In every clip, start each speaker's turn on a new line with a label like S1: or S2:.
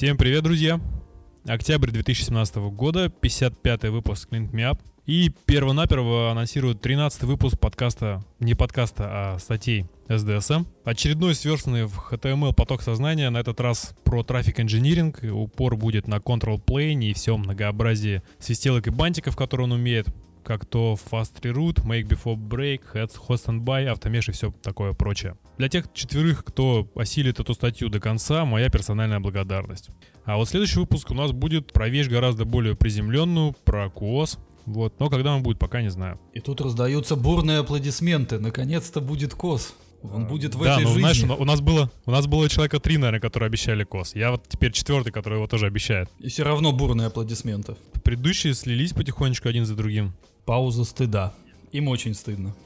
S1: Всем привет, друзья! Октябрь 2017 года, 55-й выпуск Link Me Up. И перво-наперво анонсируют 13-й выпуск подкаста, не подкаста, а статей SDSM. Очередной сверстанный в HTML поток сознания, на этот раз про трафик инжиниринг. Упор будет на Control Plane и все многообразие свистелок и бантиков, которые он умеет как то Fast Reroute, Make Before Break, Heads, Host and Buy, Автомеш и все такое прочее. Для тех четверых, кто осилит эту статью до конца, моя персональная благодарность. А вот следующий выпуск у нас будет про вещь гораздо более приземленную, про QoS. Вот, но когда он будет, пока не знаю.
S2: И тут раздаются бурные аплодисменты. Наконец-то будет КОС. Он будет в
S1: да,
S2: этой
S1: ну,
S2: жизни.
S1: знаешь, у нас было, у нас было человека три, наверное, которые обещали КОС. Я вот теперь четвертый, который его тоже обещает.
S2: И все равно бурные аплодисменты.
S1: Предыдущие слились потихонечку один за другим.
S2: Пауза стыда. Им очень стыдно.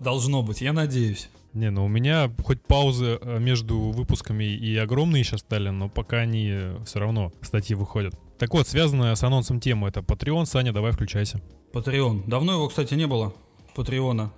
S2: Должно быть, я надеюсь.
S1: Не, ну у меня хоть паузы э, между выпусками и огромные сейчас стали, но пока они э, все равно статьи выходят. Так вот, связанная с анонсом тема, это Patreon. Саня, давай включайся.
S2: Патреон. Давно его, кстати, не было. Патреона.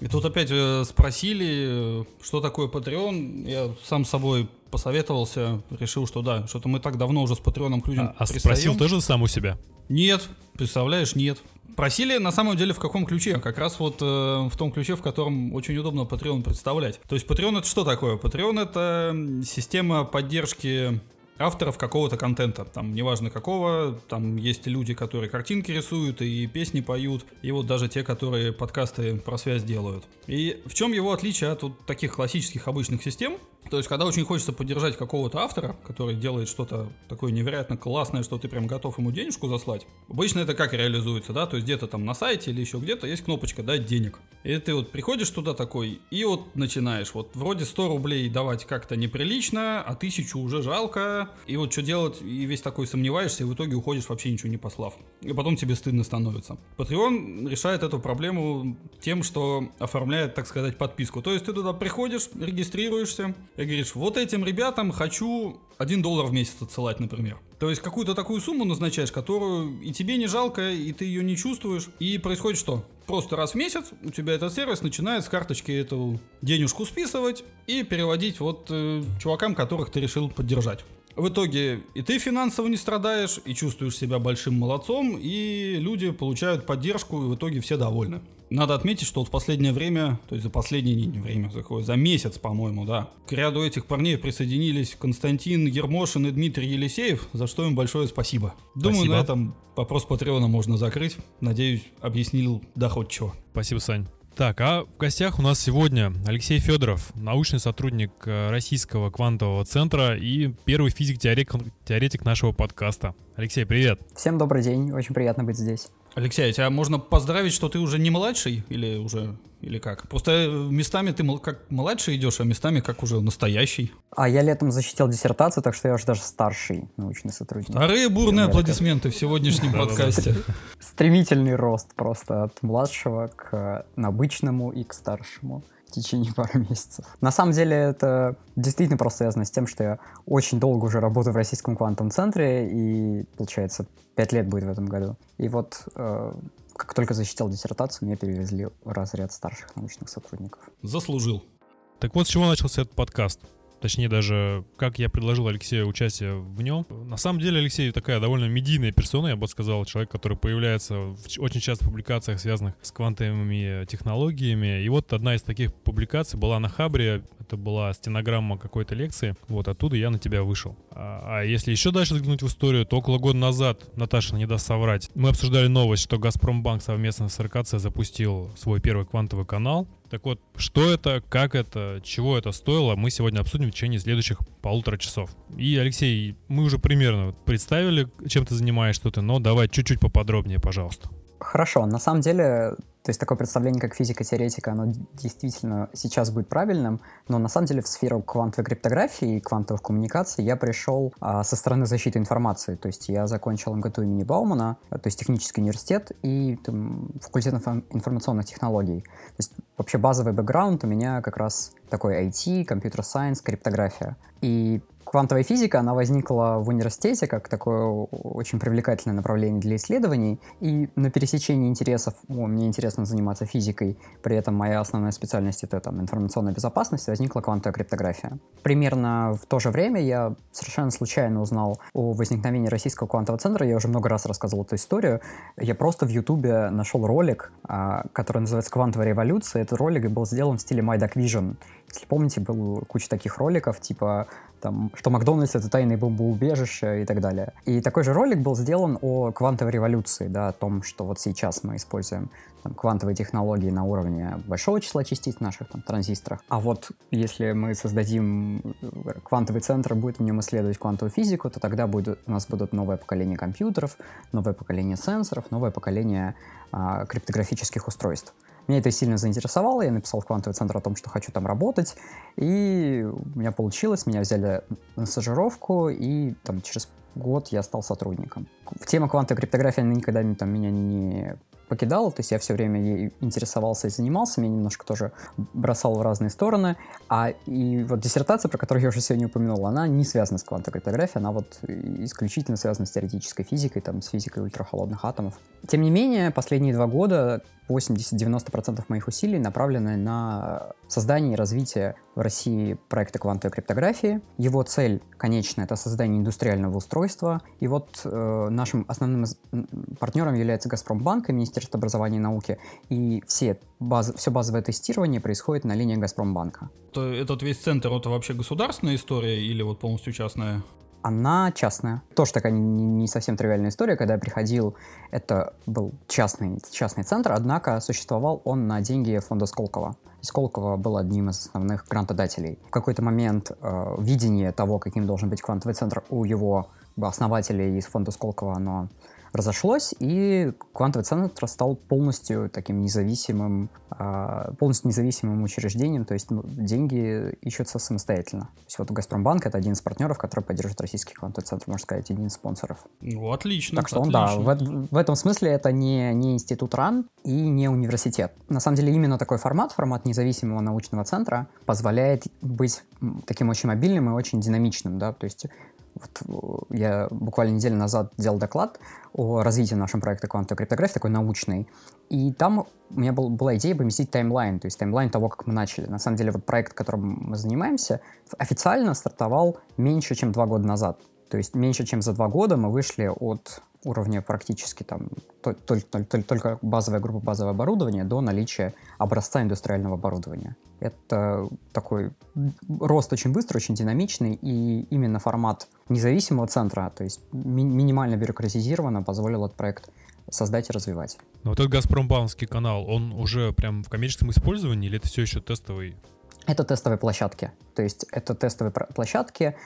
S2: И тут опять э, спросили, что такое Patreon. Я сам собой посоветовался, решил, что да, что-то мы так давно уже с Патреоном к людям
S1: А, а спросил тоже сам у себя?
S2: Нет, представляешь, нет. Просили на самом деле в каком ключе? Как раз вот э, в том ключе, в котором очень удобно Patreon представлять. То есть Patreon это что такое? Patreon это система поддержки авторов какого-то контента, там неважно какого, там есть люди, которые картинки рисуют и песни поют, и вот даже те, которые подкасты про связь делают. И в чем его отличие от вот таких классических обычных систем? То есть, когда очень хочется поддержать какого-то автора, который делает что-то такое невероятно классное, что ты прям готов ему денежку заслать, обычно это как реализуется, да, то есть где-то там на сайте или еще где-то есть кнопочка «дать денег». И ты вот приходишь туда такой, и вот начинаешь, вот вроде 100 рублей давать как-то неприлично, а тысячу уже жалко, и вот что делать, и весь такой сомневаешься, и в итоге уходишь вообще ничего не послав. И потом тебе стыдно становится. Patreon решает эту проблему тем, что оформляет, так сказать, подписку. То есть ты туда приходишь, регистрируешься, и говоришь, вот этим ребятам хочу 1 доллар в месяц отсылать, например. То есть какую-то такую сумму назначаешь, которую и тебе не жалко, и ты ее не чувствуешь. И происходит что? Просто раз в месяц у тебя этот сервис начинает с карточки эту денежку списывать и переводить вот э, чувакам, которых ты решил поддержать. В итоге и ты финансово не страдаешь, и чувствуешь себя большим молодцом, и люди получают поддержку, и в итоге все довольны. Надо отметить, что вот в последнее время, то есть за последнее не время, за, за месяц, по-моему, да, к ряду этих парней присоединились Константин Ермошин и Дмитрий Елисеев, за что им большое спасибо. Думаю,
S1: Спасибо.
S2: на этом вопрос Патреона можно закрыть. Надеюсь, объяснил доходчиво.
S1: Спасибо, Сань. Так, а в гостях у нас сегодня Алексей Федоров, научный сотрудник э, Российского квантового центра и первый физик-теоретик теоретик нашего подкаста. Алексей, привет.
S3: Всем добрый день, очень приятно быть здесь.
S2: Алексей, а тебя можно поздравить, что ты уже не младший или уже или как? Просто местами ты как младший идешь, а местами как уже настоящий.
S3: А я летом защитил диссертацию, так что я уже даже старший научный сотрудник.
S2: Вторые бурные аплодисменты в сегодняшнем подкасте.
S3: Стремительный рост просто от младшего к обычному и к старшему в течение пары месяцев. На самом деле это действительно просто связано с тем, что я очень долго уже работаю в Российском квантовом центре, и, получается, пять лет будет в этом году. И вот э, как только защитил диссертацию, меня перевезли в разряд старших научных сотрудников.
S2: Заслужил.
S1: Так вот, с чего начался этот подкаст? Точнее, даже как я предложил Алексею участие в нем. На самом деле, Алексей такая довольно медийная персона, я бы сказал, человек, который появляется в очень часто в публикациях, связанных с квантовыми технологиями. И вот одна из таких публикаций была на Хабре, это была стенограмма какой-то лекции, вот оттуда я на тебя вышел. А, а если еще дальше взглянуть в историю, то около года назад, Наташа не даст соврать, мы обсуждали новость, что Газпромбанк совместно с РКЦ запустил свой первый квантовый канал, так вот, что это, как это, чего это стоило, мы сегодня обсудим в течение следующих полутора часов. И, Алексей, мы уже примерно представили, чем ты занимаешься, что ты, но давай чуть-чуть поподробнее, пожалуйста.
S3: Хорошо, на самом деле то есть такое представление, как физика-теоретика, оно действительно сейчас будет правильным, но на самом деле в сферу квантовой криптографии и квантовых коммуникаций я пришел а, со стороны защиты информации. То есть я закончил МГТУ имени Баумана, то есть технический университет и там, факультет информационных технологий. То есть вообще базовый бэкграунд у меня как раз такой IT, компьютер-сайенс, криптография. И Квантовая физика, она возникла в университете как такое очень привлекательное направление для исследований. И на пересечении интересов, о, мне интересно заниматься физикой, при этом моя основная специальность это там информационная безопасность, возникла квантовая криптография. Примерно в то же время я совершенно случайно узнал о возникновении российского квантового центра. Я уже много раз рассказывал эту историю. Я просто в Ютубе нашел ролик, а, который называется «Квантовая революция». Этот ролик был сделан в стиле My Duck Vision. Если помните, был куча таких роликов, типа там, что Макдональдс — это тайное бомбоубежище и так далее. И такой же ролик был сделан о квантовой революции, да, о том, что вот сейчас мы используем там, квантовые технологии на уровне большого числа частиц в наших там, транзисторах. А вот если мы создадим э, квантовый центр, будет в нем исследовать квантовую физику, то тогда будет, у нас будут новое поколение компьютеров, новое поколение сенсоров, новое поколение а, криптографических устройств. Меня это сильно заинтересовало, я написал в квантовый центр о том, что хочу там работать, и у меня получилось, меня взяли на стажировку, и там через год я стал сотрудником. Тема квантовой криптографии никогда там, меня не покидал, то есть я все время ей интересовался и занимался, меня немножко тоже бросал в разные стороны. А и вот диссертация, про которую я уже сегодня упомянул, она не связана с квантовой криптографией, она вот исключительно связана с теоретической физикой, там, с физикой ультрахолодных атомов. Тем не менее, последние два года 80-90% моих усилий направлены на создание и развитие в России проекта квантовой криптографии. Его цель, конечная, это создание индустриального устройства. И вот э, нашим основным партнером является Газпромбанк и Министерство образования и науки. И все баз, все базовое тестирование происходит на линии Газпромбанка.
S2: То этот весь центр, это вообще государственная история или вот полностью частная?
S3: она частная. Тоже такая не, не совсем тривиальная история. Когда я приходил, это был частный, частный центр, однако существовал он на деньги фонда Сколково. Сколково был одним из основных грантодателей. В какой-то момент э, видение того, каким должен быть квантовый центр у его основателей из фонда Сколково, оно разошлось, и квантовый центр стал полностью таким независимым, а, полностью независимым учреждением, то есть ну, деньги ищутся самостоятельно. То есть вот Газпромбанк это один из партнеров, который поддерживает российский квантовый центр, можно сказать, один из спонсоров.
S2: Ну, отлично.
S3: Так что
S2: отлично.
S3: он, да, в, в этом смысле это не, не институт РАН и не университет. На самом деле именно такой формат, формат независимого научного центра, позволяет быть таким очень мобильным и очень динамичным, да, то есть вот э, я буквально неделю назад делал доклад о развитии нашего проекта квантовой криптографии, такой научный, и там у меня был, была идея поместить таймлайн, то есть таймлайн того, как мы начали. На самом деле вот проект, которым мы занимаемся, официально стартовал меньше, чем два года назад. То есть меньше, чем за два года мы вышли от уровня практически там только, только, только базовая группа базового оборудования до наличия образца индустриального оборудования. Это такой рост очень быстрый, очень динамичный, и именно формат независимого центра, то есть ми- минимально бюрократизированно, позволил этот проект создать и развивать.
S1: Но вот этот Газпромбанский канал, он уже прям в коммерческом использовании или это все еще тестовый?
S3: Это тестовые площадки. То есть это тестовые площадки,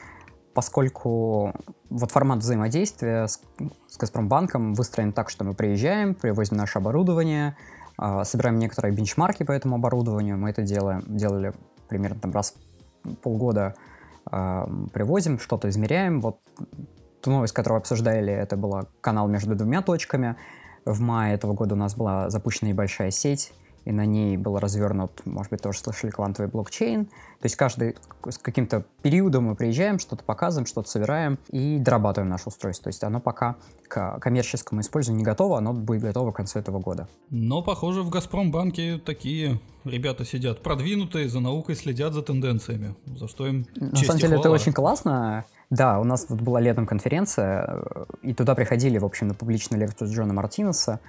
S3: поскольку вот формат взаимодействия с, с Газпромбанком выстроен так, что мы приезжаем, привозим наше оборудование, э, собираем некоторые бенчмарки по этому оборудованию. Мы это делаем, делали примерно там раз в полгода, э, привозим, что-то измеряем. Вот ту новость, которую обсуждали, это был канал между двумя точками. В мае этого года у нас была запущена небольшая сеть и на ней был развернут, может быть, тоже слышали, квантовый блокчейн. То есть каждый с каким-то периодом мы приезжаем, что-то показываем, что-то собираем и дорабатываем наше устройство. То есть оно пока к коммерческому использованию не готово, оно будет готово к концу этого года.
S2: Но, похоже, в «Газпромбанке» такие ребята сидят продвинутые, за наукой следят за тенденциями, за что им
S3: На самом деле это очень классно. Да, у нас вот была летом конференция, и туда приходили, в общем, на публичную лекцию Джона Мартинеса,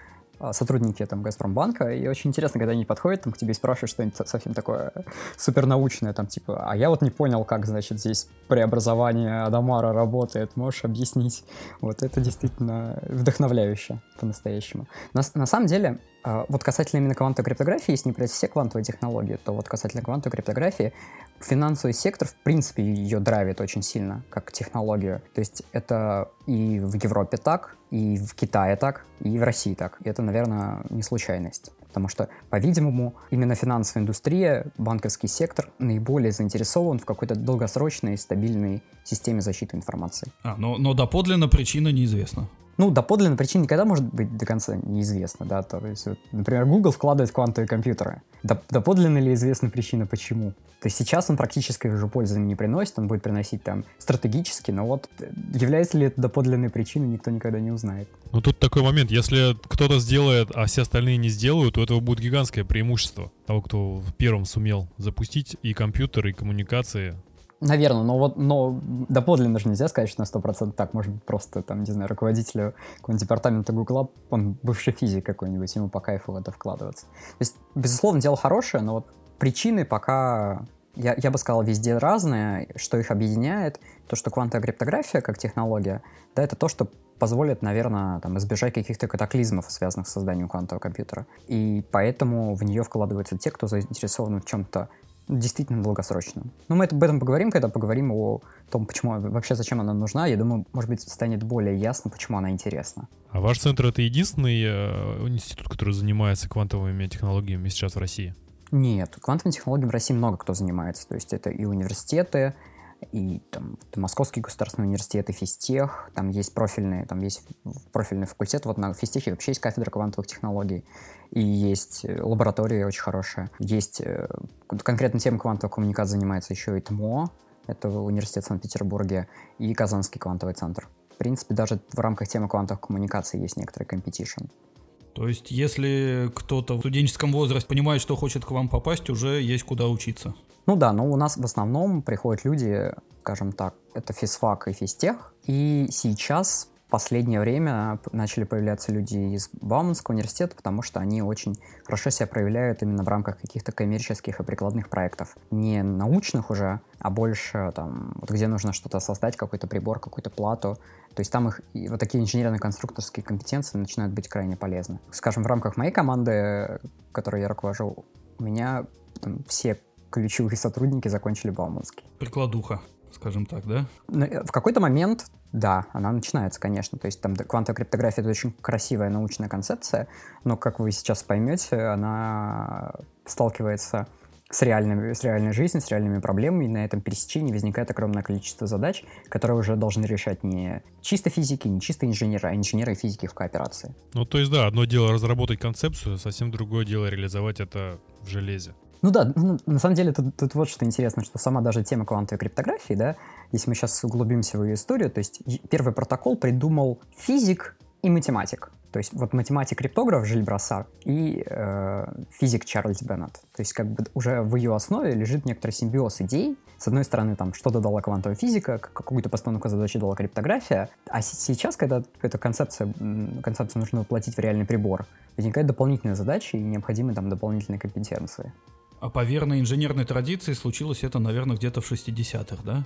S3: сотрудники там Газпромбанка, и очень интересно, когда они подходят там, к тебе и спрашивают что-нибудь совсем такое супернаучное, там типа, а я вот не понял, как, значит, здесь преобразование Адамара работает, можешь объяснить? Вот это действительно вдохновляюще по-настоящему. На, на самом деле, а, вот касательно именно квантовой криптографии, если не брать все квантовые технологии, то вот касательно квантовой криптографии, финансовый сектор, в принципе, ее драйвит очень сильно, как технологию. То есть это и в Европе так, и в Китае так, и в России так. И это, наверное, не случайность. Потому что, по-видимому, именно финансовая индустрия, банковский сектор наиболее заинтересован в какой-то долгосрочной, стабильной системе защиты информации.
S2: А, но, но доподлинно причина неизвестна.
S3: Ну, доподлинная причина никогда может быть до конца неизвестна, да, то есть, вот, например, Google вкладывает квантовые компьютеры. Доп доподлинно ли известна причина, почему? То есть сейчас он практически уже пользы не приносит, он будет приносить там стратегически, но вот э, является ли это доподлинной причиной, никто никогда не узнает.
S1: Ну тут такой момент, если кто-то сделает, а все остальные не сделают, то этого будет гигантское преимущество того, кто первым сумел запустить и компьютеры, и коммуникации,
S3: Наверное, но вот, но доподлинно же нельзя сказать, что на 100% так. Может быть, просто, там, не знаю, руководителю какого-нибудь департамента Гугла, он бывший физик какой-нибудь, ему по кайфу в это вкладываться. То есть, безусловно, дело хорошее, но вот причины пока, я, я бы сказал, везде разные. Что их объединяет, то, что квантовая криптография как технология, да, это то, что позволит, наверное, там, избежать каких-то катаклизмов, связанных с созданием квантового компьютера. И поэтому в нее вкладываются те, кто заинтересован в чем-то действительно долгосрочным. Но мы об этом поговорим, когда поговорим о том, почему вообще зачем она нужна. Я думаю, может быть, станет более ясно, почему она интересна.
S1: А ваш центр это единственный э, институт, который занимается квантовыми технологиями сейчас в России?
S3: Нет, квантовыми технологиями в России много кто занимается. То есть это и университеты, и там Московский государственный университет, и физтех, там есть профильные, там есть профильный факультет, вот на физтехе вообще есть кафедра квантовых технологий, и есть э, лаборатория очень хорошая, есть э, конкретно тема квантовой коммуникации занимается еще ИТМО, это университет в Санкт-Петербурге, и Казанский квантовый центр. В принципе, даже в рамках темы квантовых коммуникаций есть некоторый competition.
S2: То есть, если кто-то в студенческом возрасте понимает, что хочет к вам попасть, уже есть куда учиться.
S3: Ну да, но у нас в основном приходят люди, скажем так, это физфак и физтех. И сейчас последнее время начали появляться люди из Бауманского университета, потому что они очень хорошо себя проявляют именно в рамках каких-то коммерческих и прикладных проектов. Не научных уже, а больше там, вот где нужно что-то создать, какой-то прибор, какую-то плату. То есть там их вот такие инженерно-конструкторские компетенции начинают быть крайне полезны. Скажем, в рамках моей команды, которой я руковожу, у меня там, все ключевые сотрудники закончили Бауманский.
S2: Прикладуха скажем так, да?
S3: Ну, э, в какой-то момент, да, она начинается, конечно. То есть там квантовая криптография — это очень красивая научная концепция, но, как вы сейчас поймете, она сталкивается с, реальными, с реальной жизнью, с реальными проблемами, и на этом пересечении возникает огромное количество задач, которые уже должны решать не чисто физики, не чисто инженеры, а инженеры и физики в кооперации.
S1: Ну, то есть, да, одно дело разработать концепцию, совсем другое дело реализовать это в железе.
S3: Ну да, ну, на самом деле тут, тут вот что интересно, что сама даже тема квантовой криптографии, да, если мы сейчас углубимся в ее историю, то есть первый протокол придумал физик и математик. То есть вот математик-криптограф Жиль Брассар и э, физик Чарльз Беннет. То есть как бы уже в ее основе лежит некоторый симбиоз идей. С одной стороны, там что-то дала квантовая физика, какую-то постановку задачи дала криптография. А сейчас, когда эта концепция, концепцию нужно воплотить в реальный прибор, возникает дополнительная задача и необходимы там дополнительные компетенции.
S2: А по верной инженерной традиции случилось это, наверное, где-то в 60-х, да?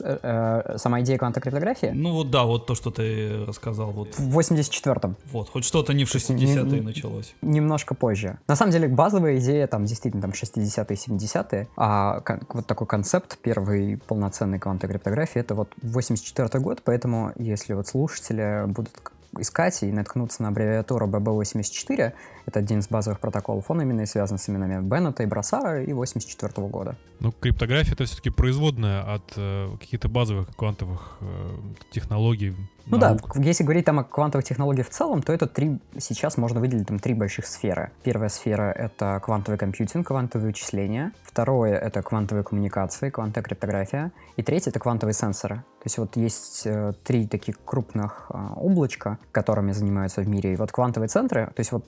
S3: Э, сама идея квантокриптографии?
S2: Ну вот да, вот то, что ты рассказал. Вот.
S3: В 84-м.
S2: Вот, хоть что-то не в 60-е началось.
S3: Немножко позже. На самом деле базовая идея там действительно там 60-е, 70-е, а вот такой концепт первой полноценной квантовой криптографии это вот 84 год, поэтому если вот слушатели будут искать и наткнуться на аббревиатуру BB84, это один из базовых протоколов, он именно и связан с именами Беннета и Брассара и 84 года.
S1: Ну, криптография это все-таки производная от э, каких-то базовых квантовых э, технологий.
S3: Ну наук. да, если говорить там о квантовых технологиях в целом, то это три, сейчас можно выделить там три больших сферы. Первая сфера — это квантовый компьютинг, квантовые вычисления. Второе — это квантовые коммуникации, квантовая криптография. И третье — это квантовые сенсоры. То есть вот есть э, три таких крупных э, облачка, которыми занимаются в мире. И вот квантовые центры, то есть вот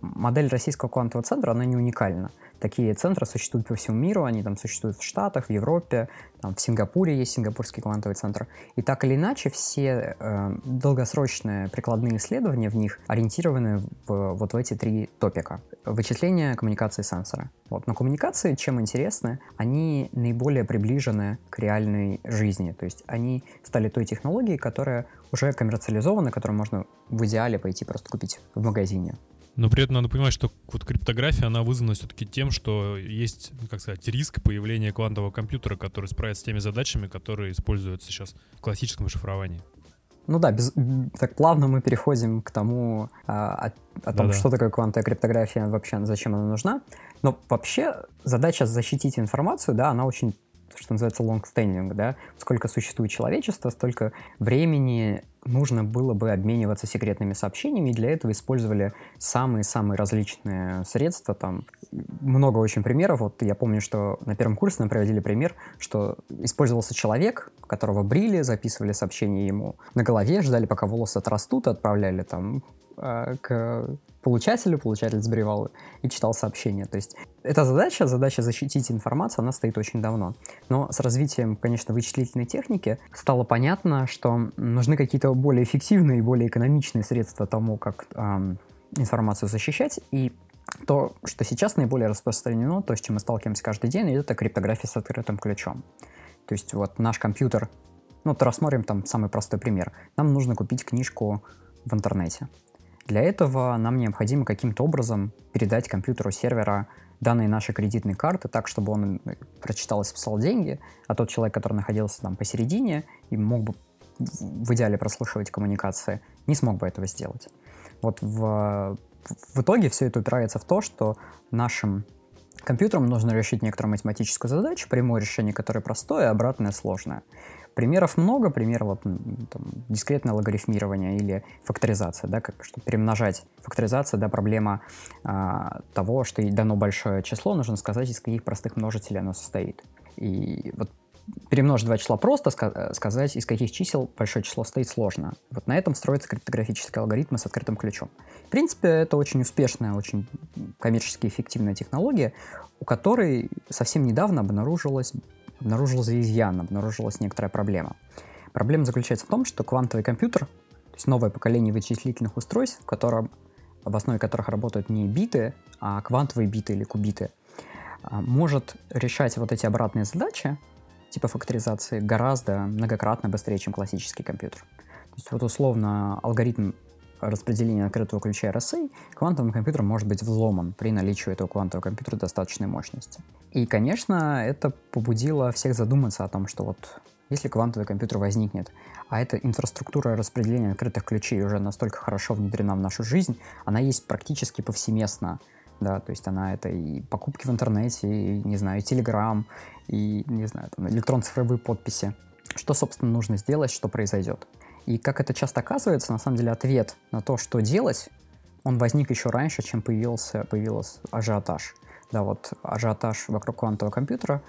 S3: модель российского квантового центра, она не уникальна. Такие центры существуют по всему миру, они там существуют в Штатах, в Европе, там в Сингапуре есть Сингапурский квантовый центр. И так или иначе все э, долгосрочные прикладные исследования в них ориентированы в, вот в эти три топика. Вычисление, коммуникации, сенсоры. Вот. Но коммуникации, чем интересны, они наиболее приближены к реальной жизни. То есть они стали той технологией, которая уже коммерциализована, которую можно в идеале пойти просто купить в магазине.
S1: Но при этом надо понимать, что вот криптография, она вызвана все-таки тем, что есть, ну, как сказать, риск появления квантового компьютера, который справится с теми задачами, которые используются сейчас в классическом шифровании.
S3: Ну да, без, так плавно мы переходим к тому, а, о, о том, Да-да. что такое квантовая криптография, вообще зачем она нужна. Но вообще задача защитить информацию, да, она очень, что называется, long-standing, да. Сколько существует человечество, столько времени нужно было бы обмениваться секретными сообщениями, и для этого использовали самые-самые различные средства, там много очень примеров, вот я помню, что на первом курсе нам проводили пример, что использовался человек, которого брили, записывали сообщения ему на голове, ждали, пока волосы отрастут, отправляли там э, к получателю, получатель сбривал и читал сообщения. То есть эта задача, задача защитить информацию, она стоит очень давно. Но с развитием, конечно, вычислительной техники стало понятно, что нужны какие-то более эффективные и более экономичные средства тому, как эм, информацию защищать. И то, что сейчас наиболее распространено, то, с чем мы сталкиваемся каждый день, это криптография с открытым ключом. То есть вот наш компьютер, ну, то рассмотрим там самый простой пример. Нам нужно купить книжку в интернете. Для этого нам необходимо каким-то образом передать компьютеру сервера данные нашей кредитной карты так, чтобы он э, прочитал и списал деньги, а тот человек, который находился там посередине и мог бы в идеале прослушивать коммуникации, не смог бы этого сделать. Вот в, в итоге все это упирается в то, что нашим компьютерам нужно решить некоторую математическую задачу, прямое решение которое простое, а обратное сложное. Примеров много, примеров вот, там, дискретное логарифмирование или факторизация, да, как, чтобы перемножать. Факторизация, да, проблема а, того, что дано большое число, нужно сказать, из каких простых множителей оно состоит. И вот перемножить два числа просто, ска- сказать, из каких чисел большое число стоит сложно. Вот на этом строится криптографический алгоритм с открытым ключом. В принципе, это очень успешная, очень коммерчески эффективная технология, у которой совсем недавно обнаружилась обнаружился изъян, обнаружилась некоторая проблема. Проблема заключается в том, что квантовый компьютер, то есть новое поколение вычислительных устройств, в, котором, в основе которых работают не биты, а квантовые биты или кубиты, а, может решать вот эти обратные задачи, типа факторизации, гораздо многократно быстрее, чем классический компьютер. То есть вот условно алгоритм распределения открытого ключа RSA квантовым компьютером может быть взломан при наличии этого квантового компьютера достаточной мощности. И, конечно, это побудило всех задуматься о том, что вот если квантовый компьютер возникнет, а эта инфраструктура распределения открытых ключей уже настолько хорошо внедрена в нашу жизнь, она есть практически повсеместно, да, то есть она это и покупки в интернете, и, не знаю, и Telegram, и, не знаю, там, электрон-цифровые подписи. Что, собственно, нужно сделать, что произойдет? И как это часто оказывается, на самом деле ответ на то, что делать, он возник еще раньше, чем появился, появился ажиотаж. Да, вот ажиотаж вокруг квантового компьютера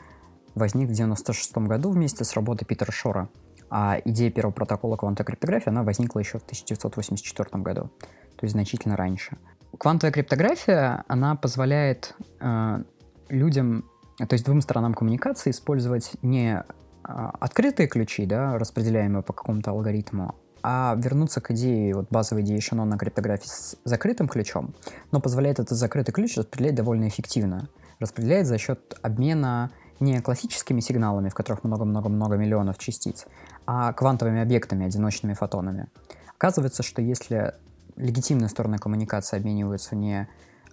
S3: возник в 96 году вместе с работой Питера Шора. А идея первого протокола квантовой криптографии, она возникла еще в 1984 году, то есть значительно раньше. Квантовая криптография, она позволяет э, людям, то есть двум сторонам коммуникации использовать не открытые ключи, да, распределяемые по какому-то алгоритму, а вернуться к идее, вот базовой идее Шанона криптографии с закрытым ключом, но позволяет этот закрытый ключ распределять довольно эффективно. Распределяет за счет обмена не классическими сигналами, в которых много-много-много миллионов частиц, а квантовыми объектами, одиночными фотонами. Оказывается, что если легитимные стороны коммуникации обмениваются не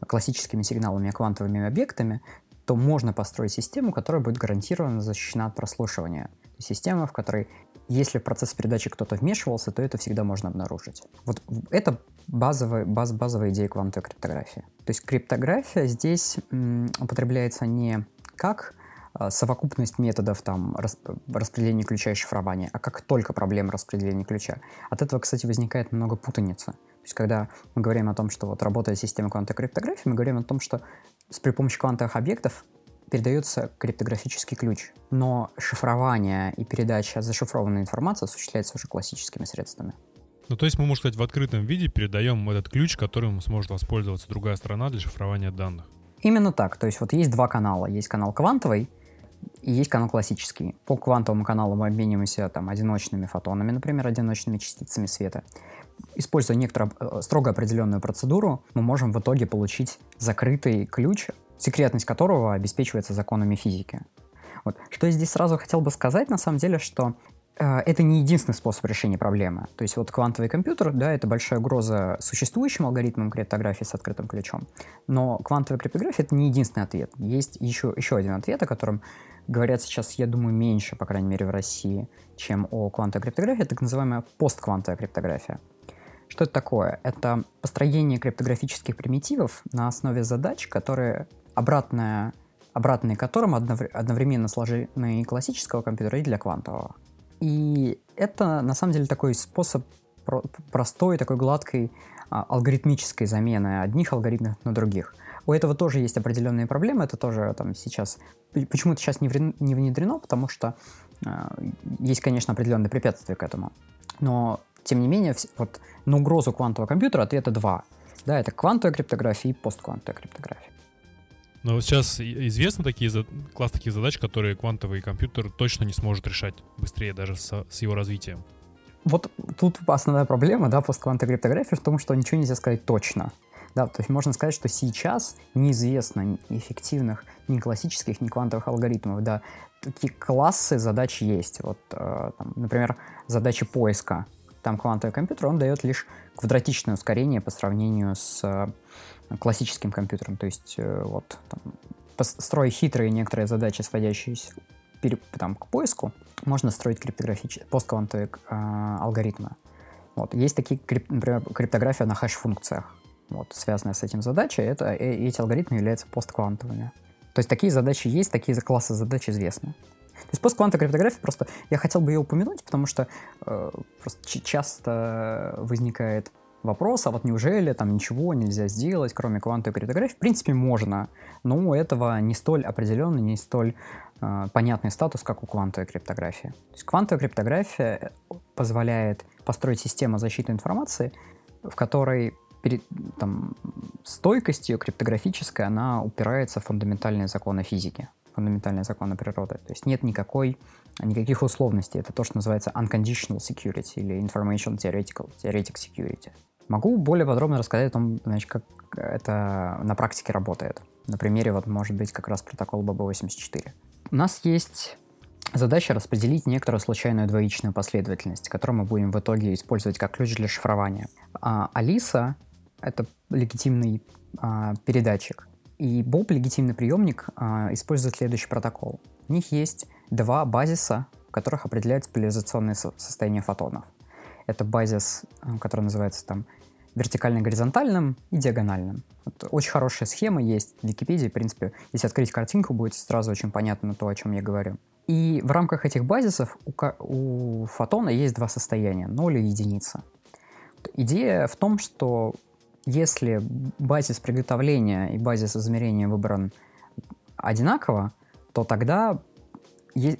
S3: классическими сигналами, а квантовыми объектами, то можно построить систему, которая будет гарантированно защищена от прослушивания. Система, в которой, если в процесс передачи кто-то вмешивался, то это всегда можно обнаружить. Вот это базовая, баз, базовая идея квантовой криптографии. То есть криптография здесь м, употребляется не как а, совокупность методов там, рас, распределения ключа и шифрования, а как только проблема распределения ключа. От этого, кстати, возникает много путаницы. То есть, когда мы говорим о том, что вот работает система квантовой криптографии, мы говорим о том, что с при помощи квантовых объектов передается криптографический ключ, но шифрование и передача зашифрованной информации осуществляется уже классическими средствами.
S1: Ну, то есть мы, можно сказать, в открытом виде передаем этот ключ, которым сможет воспользоваться другая сторона для шифрования данных.
S3: Именно так. То есть вот есть два канала. Есть канал квантовый и есть канал классический. По квантовому каналу мы обмениваемся там одиночными фотонами, например, одиночными частицами света. Используя некоторую э, строго определенную процедуру, мы можем в итоге получить закрытый ключ, секретность которого обеспечивается законами физики. Вот. Что я здесь сразу хотел бы сказать, на самом деле, что э, это не единственный способ решения проблемы. То есть вот квантовый компьютер, да, это большая угроза существующим алгоритмам криптографии с открытым ключом. Но квантовая криптография — это не единственный ответ. Есть еще, еще один ответ, о котором говорят сейчас, я думаю, меньше, по крайней мере, в России, чем о квантовой криптографии, так называемая постквантовая криптография. Что это такое? Это построение криптографических примитивов на основе задач, которые обратная, обратные которым одновременно сложены и классического компьютера, и для квантового. И это, на самом деле, такой способ про простой такой гладкой а, алгоритмической замены одних алгоритмов на других. У этого тоже есть определенные проблемы, это тоже там сейчас почему-то сейчас не внедрено, потому что э, есть, конечно, определенные препятствия к этому. Но, тем не менее, вот на угрозу квантового компьютера ответа два. Да, это квантовая криптография и постквантовая криптография.
S1: Но вот сейчас известны такие класс таких задач, которые квантовый компьютер точно не сможет решать быстрее даже с, с его развитием.
S3: Вот тут основная проблема, да, постквантовой криптографии в том, что ничего нельзя сказать точно. Да, то есть можно сказать, что сейчас неизвестно ни эффективных ни классических, ни квантовых алгоритмов. Да, такие классы задач есть. Вот, э, там, например, задачи поиска. Там квантовый компьютер, он дает лишь квадратичное ускорение по сравнению с э, классическим компьютером. То есть э, вот там, строя хитрые некоторые задачи, сводящиеся там, к поиску, можно строить криптографические постквантовые э, алгоритмы. Вот. Есть такие, крип, например, криптография на хэш-функциях вот, связанная с этим задачей, это, э, эти алгоритмы являются постквантовыми. То есть такие задачи есть, такие классы задач известны. То есть постквантовая криптография просто, я хотел бы ее упомянуть, потому что э, просто часто возникает вопрос, а вот неужели там ничего нельзя сделать, кроме квантовой криптографии? В принципе, можно, но у этого не столь определенный, не столь э, понятный статус, как у квантовой криптографии. То есть квантовая криптография э, позволяет построить систему защиты информации, в которой перед, там, стойкость ее криптографическая, она упирается в фундаментальные законы физики, фундаментальные законы природы. То есть нет никакой, никаких условностей. Это то, что называется unconditional security или information theoretical, theoretic security. Могу более подробно рассказать о том, значит, как это на практике работает. На примере, вот, может быть, как раз протокол BB84. У нас есть задача распределить некоторую случайную двоичную последовательность, которую мы будем в итоге использовать как ключ для шифрования. А Алиса это легитимный а, передатчик. И Боб, легитимный приемник, а, использует следующий протокол. У них есть два базиса, в которых определяется поляризационное со- состояние фотонов. Это базис, а, который называется там вертикально-горизонтальным и диагональным. Вот очень хорошая схема есть в Википедии. В принципе, если открыть картинку, будет сразу очень понятно то, о чем я говорю. И в рамках этих базисов у, у фотона есть два состояния, 0 и единица. Идея в том, что если базис приготовления и базис измерения выбран одинаково, то тогда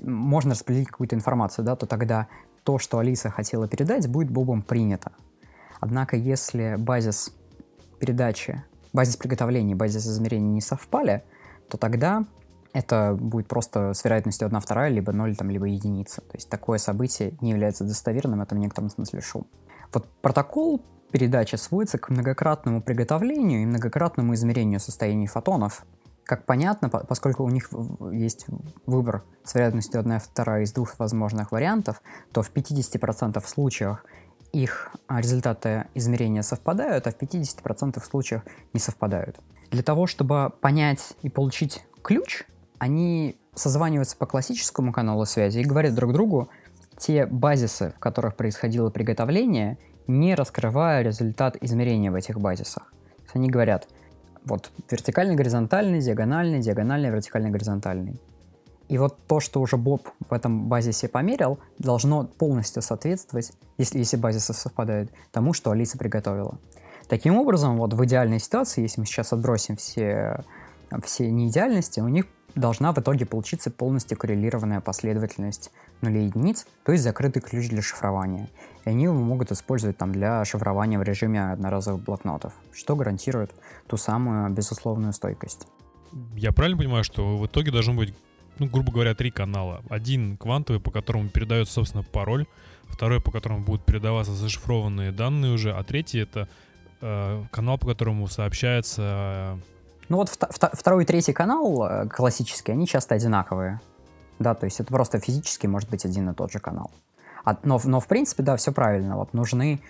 S3: можно распределить какую-то информацию, да, то тогда то, что Алиса хотела передать, будет Бобом принято. Однако, если базис передачи, базис приготовления базис измерения не совпали, то тогда это будет просто с вероятностью 1 вторая, либо 0, там, либо единица. То есть такое событие не является достоверным, это в некотором смысле шум. Вот протокол передача сводится к многократному приготовлению и многократному измерению состояний фотонов. Как понятно, поскольку у них есть выбор с вероятностью 1 вторая из двух возможных вариантов, то в 50% случаев их а, результаты измерения совпадают, а в 50% случаев не совпадают. Для того, чтобы понять и получить ключ, они созваниваются по классическому каналу связи и говорят друг другу те базисы, в которых происходило приготовление, не раскрывая результат измерения в этих базисах. То есть они говорят, вот вертикальный, горизонтальный, диагональный, диагональный, вертикальный, горизонтальный. И вот то, что уже Боб в этом базисе померил, должно полностью соответствовать, если, если базисы совпадают, тому, что Алиса приготовила. Таким образом, вот в идеальной ситуации, если мы сейчас отбросим все, все неидеальности, у них должна в итоге получиться полностью коррелированная последовательность нулей единиц, то есть закрытый ключ для шифрования. И они его могут использовать там для шифрования в режиме одноразовых блокнотов, что гарантирует ту самую безусловную стойкость.
S1: Я правильно понимаю, что в итоге должно быть, ну, грубо говоря, три канала. Один квантовый, по которому передается, собственно, пароль, второй, по которому будут передаваться зашифрованные данные уже, а третий это э, канал, по которому сообщается
S3: ну вот второй и третий канал э, классические, они часто одинаковые. Да, то есть это просто физически может быть один и тот же канал. А, но, но в принципе, да, все правильно. Вот нужны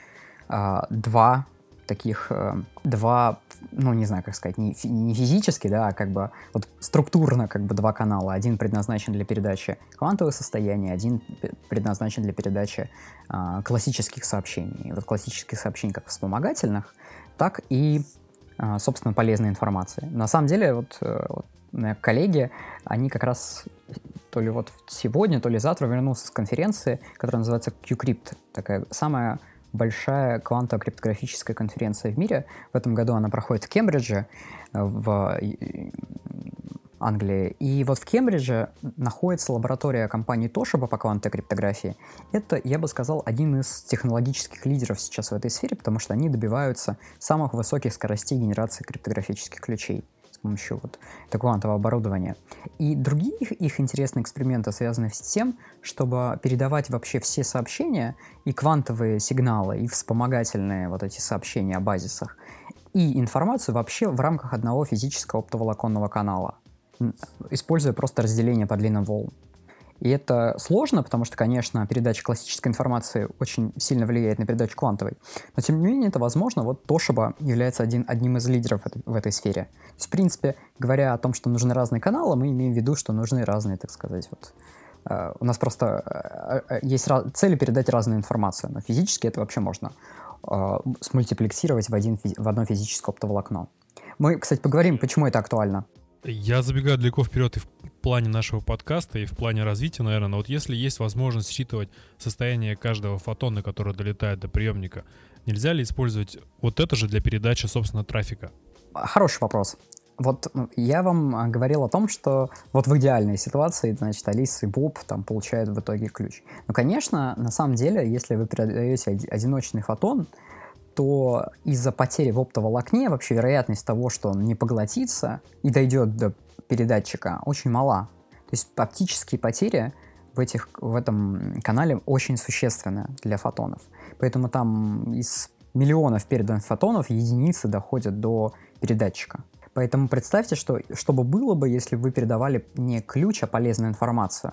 S3: э, два таких, э, два, ну не знаю, как сказать, не, не физически, да, а как бы вот структурно как бы два канала. Один предназначен для передачи квантовых состояний, один предназначен для передачи э, классических сообщений. Вот классических сообщений как вспомогательных, так и собственно, полезной информации. На самом деле, вот, э, вот коллеги, они как раз то ли вот сегодня, то ли завтра вернулся с конференции, которая называется QCrypt, такая самая большая квантово-криптографическая конференция в мире. В этом году она проходит в Кембридже, э, в Англии. И вот в Кембридже находится лаборатория компании Toshiba по квантовой криптографии. Это, я бы сказал, один из технологических лидеров сейчас в этой сфере, потому что они добиваются самых высоких скоростей генерации криптографических ключей с помощью вот такого квантового оборудования. И другие их, их интересные эксперименты связаны с тем, чтобы передавать вообще все сообщения, и квантовые сигналы, и вспомогательные вот эти сообщения о базисах, и информацию вообще в рамках одного физического оптоволоконного канала используя просто разделение по длинным волн. И это сложно, потому что, конечно, передача классической информации очень сильно влияет на передачу квантовой. Но, тем не менее, это возможно. Вот Toshiba является один, одним из лидеров в этой, сфере. То есть, в принципе, говоря о том, что нужны разные каналы, мы имеем в виду, что нужны разные, так сказать, вот... Uh, у нас просто uh, uh, есть цели передать разную информацию, но физически это вообще можно смультиплексировать в, один, в одно физическое оптоволокно. Мы, кстати, поговорим, почему это актуально.
S1: Я забегаю далеко вперед и в плане нашего подкаста, и в плане развития, наверное. Но вот если есть возможность считывать состояние каждого фотона, который долетает до приемника, нельзя ли использовать вот это же для передачи, собственно, трафика?
S3: Хороший вопрос. Вот ну, я вам а, говорил о том, что вот в идеальной ситуации, значит, Алиса и Боб там получают в итоге ключ. Но, конечно, на самом деле, если вы передаете одиночный фотон, то из-за потери в оптоволокне вообще вероятность того, что он не поглотится и дойдет до передатчика, очень мала. То есть оптические потери в, этих, в этом канале очень существенны для фотонов. Поэтому там из миллионов переданных фотонов единицы доходят до передатчика. Поэтому представьте, что, что бы было бы, если вы передавали не ключ, а полезную информацию.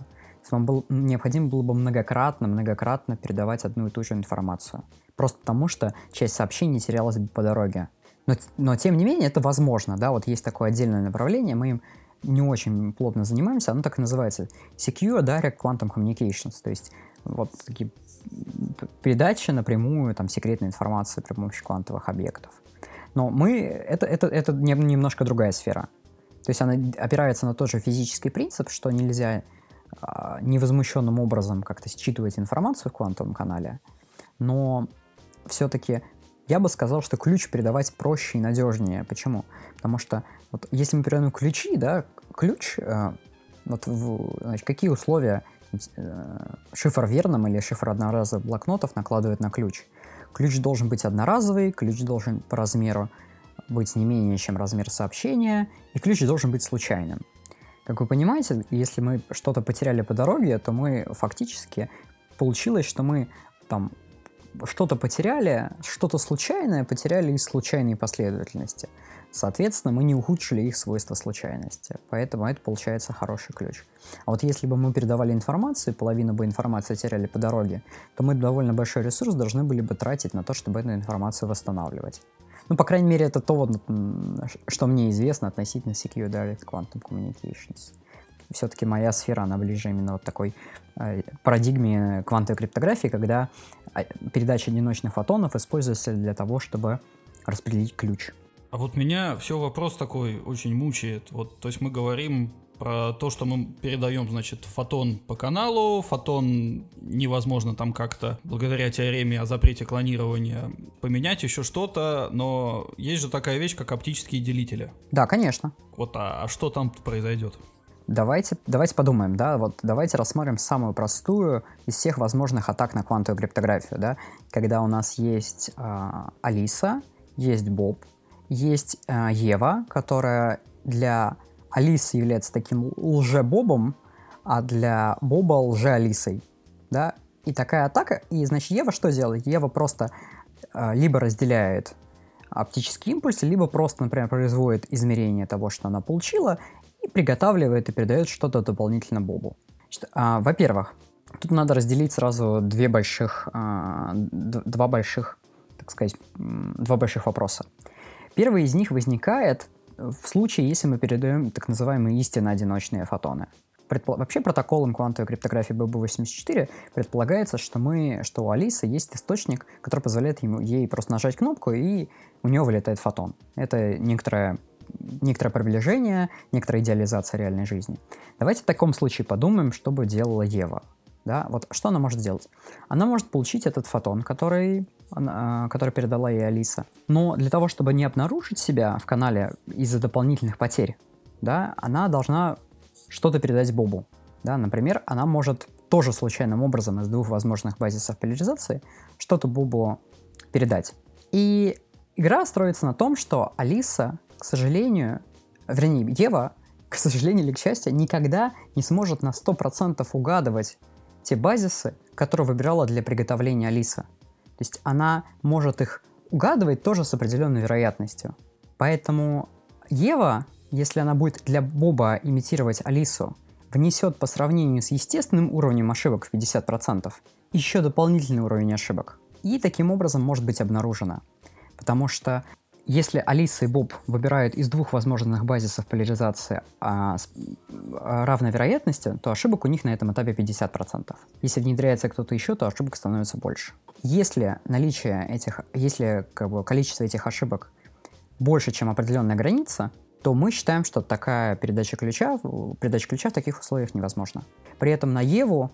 S3: Вам был, необходимо было бы многократно, многократно передавать одну и ту же информацию. Просто потому, что часть сообщений терялась бы по дороге. Но, но тем не менее, это возможно, да, вот есть такое отдельное направление, мы им не очень плотно занимаемся, оно так и называется Secure Direct Quantum Communications, то есть вот такие передачи напрямую там секретной информации при помощи квантовых объектов. Но мы, это, это, это немножко другая сфера. То есть она опирается на тот же физический принцип, что нельзя невозмущенным образом как-то считывать информацию в квантовом канале, но все-таки я бы сказал, что ключ передавать проще и надежнее. Почему? Потому что вот если мы передаем ключи, да, ключ, э, вот в, значит, какие условия э, шифр верным или шифр одноразовых блокнотов накладывает на ключ? Ключ должен быть одноразовый, ключ должен по размеру быть не менее, чем размер сообщения, и ключ должен быть случайным. Как вы понимаете, если мы что-то потеряли по дороге, то мы фактически получилось, что мы там что-то потеряли, что-то случайное потеряли из случайной последовательности. Соответственно, мы не ухудшили их свойства случайности. Поэтому это получается хороший ключ. А вот если бы мы передавали информацию, половину бы информации теряли по дороге, то мы довольно большой ресурс должны были бы тратить на то, чтобы эту информацию восстанавливать. Ну, по крайней мере, это то, что мне известно относительно Secure Direct Quantum Communications. Все-таки моя сфера, она ближе именно вот такой э, парадигме квантовой криптографии, когда а, передача одиночных фотонов используется для того, чтобы распределить ключ.
S2: А вот меня все вопрос такой очень мучает. Вот, то есть мы говорим про то, что мы передаем, значит, фотон по каналу, фотон невозможно там как-то, благодаря теореме о запрете клонирования, поменять еще что-то, но есть же такая вещь, как оптические делители.
S3: Да, конечно.
S2: Вот, а, а что там произойдет?
S3: Давайте, давайте подумаем, да, вот давайте рассмотрим самую простую из всех возможных атак на квантовую криптографию, да, когда у нас есть э, Алиса, есть Боб, есть э, Ева, которая для Алисы является таким лже-Бобом, а для Боба лже-Алисой, да, и такая атака, и, значит, Ева что делает? Ева просто э, либо разделяет оптический импульс, либо просто, например, производит измерение того, что она получила, и приготавливает и передает что-то дополнительно Бобу. А, во-первых, тут надо разделить сразу две больших, а, два больших, так сказать, два больших вопроса. Первый из них возникает в случае, если мы передаем так называемые истинно одиночные фотоны. Предпол... Вообще протоколом квантовой криптографии BB84 предполагается, что мы, что у Алисы есть источник, который позволяет ему, ей просто нажать кнопку, и у нее вылетает фотон. Это некоторая некоторое приближение, некоторая идеализация реальной жизни. Давайте в таком случае подумаем, что бы делала Ева. Да, вот что она может сделать? Она может получить этот фотон, который, она, который передала ей Алиса. Но для того, чтобы не обнаружить себя в канале из-за дополнительных потерь, да, она должна что-то передать Бобу. Да, например, она может тоже случайным образом из двух возможных базисов поляризации что-то Бобу передать. И игра строится на том, что Алиса, к сожалению, вернее, Ева, к сожалению или к счастью, никогда не сможет на 100% угадывать те базисы, которые выбирала для приготовления Алиса. То есть она может их угадывать тоже с определенной вероятностью. Поэтому Ева, если она будет для Боба имитировать Алису, внесет по сравнению с естественным уровнем ошибок в 50% еще дополнительный уровень ошибок. И таким образом может быть обнаружена. Потому что если Алиса и Боб выбирают из двух возможных базисов поляризации а, с а, равной вероятностью, то ошибок у них на этом этапе 50%. Если внедряется кто-то еще, то ошибок становится больше. Если наличие этих, если как бы, количество этих ошибок больше, чем определенная граница, то мы считаем, что такая передача ключа, передача ключа в таких условиях невозможна. При этом на Еву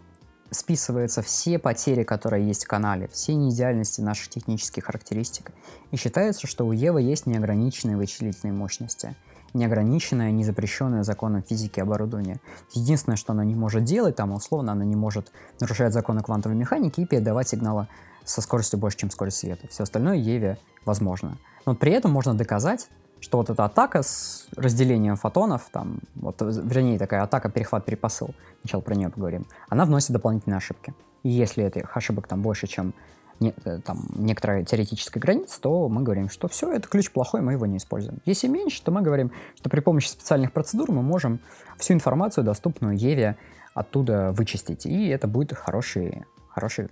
S3: списываются все потери, которые есть в канале, все неидеальности наших технических характеристик. И считается, что у Евы есть неограниченные вычислительные мощности, неограниченное, незапрещенное законом физики оборудование. Единственное, что она не может делать, там условно она не может нарушать законы квантовой механики и передавать сигналы со скоростью больше, чем скорость света. Все остальное Еве возможно. Но при этом можно доказать, что вот эта атака с разделением фотонов, там, вот, вернее, такая атака, перехват, перепосыл, сначала про нее поговорим, она вносит дополнительные ошибки. И если этих ошибок там больше, чем не, э, там, некоторая теоретическая граница, то мы говорим, что все, это ключ плохой, мы его не используем. Если меньше, то мы говорим, что при помощи специальных процедур мы можем всю информацию, доступную Еве, оттуда вычистить, и это будет хороший, хороший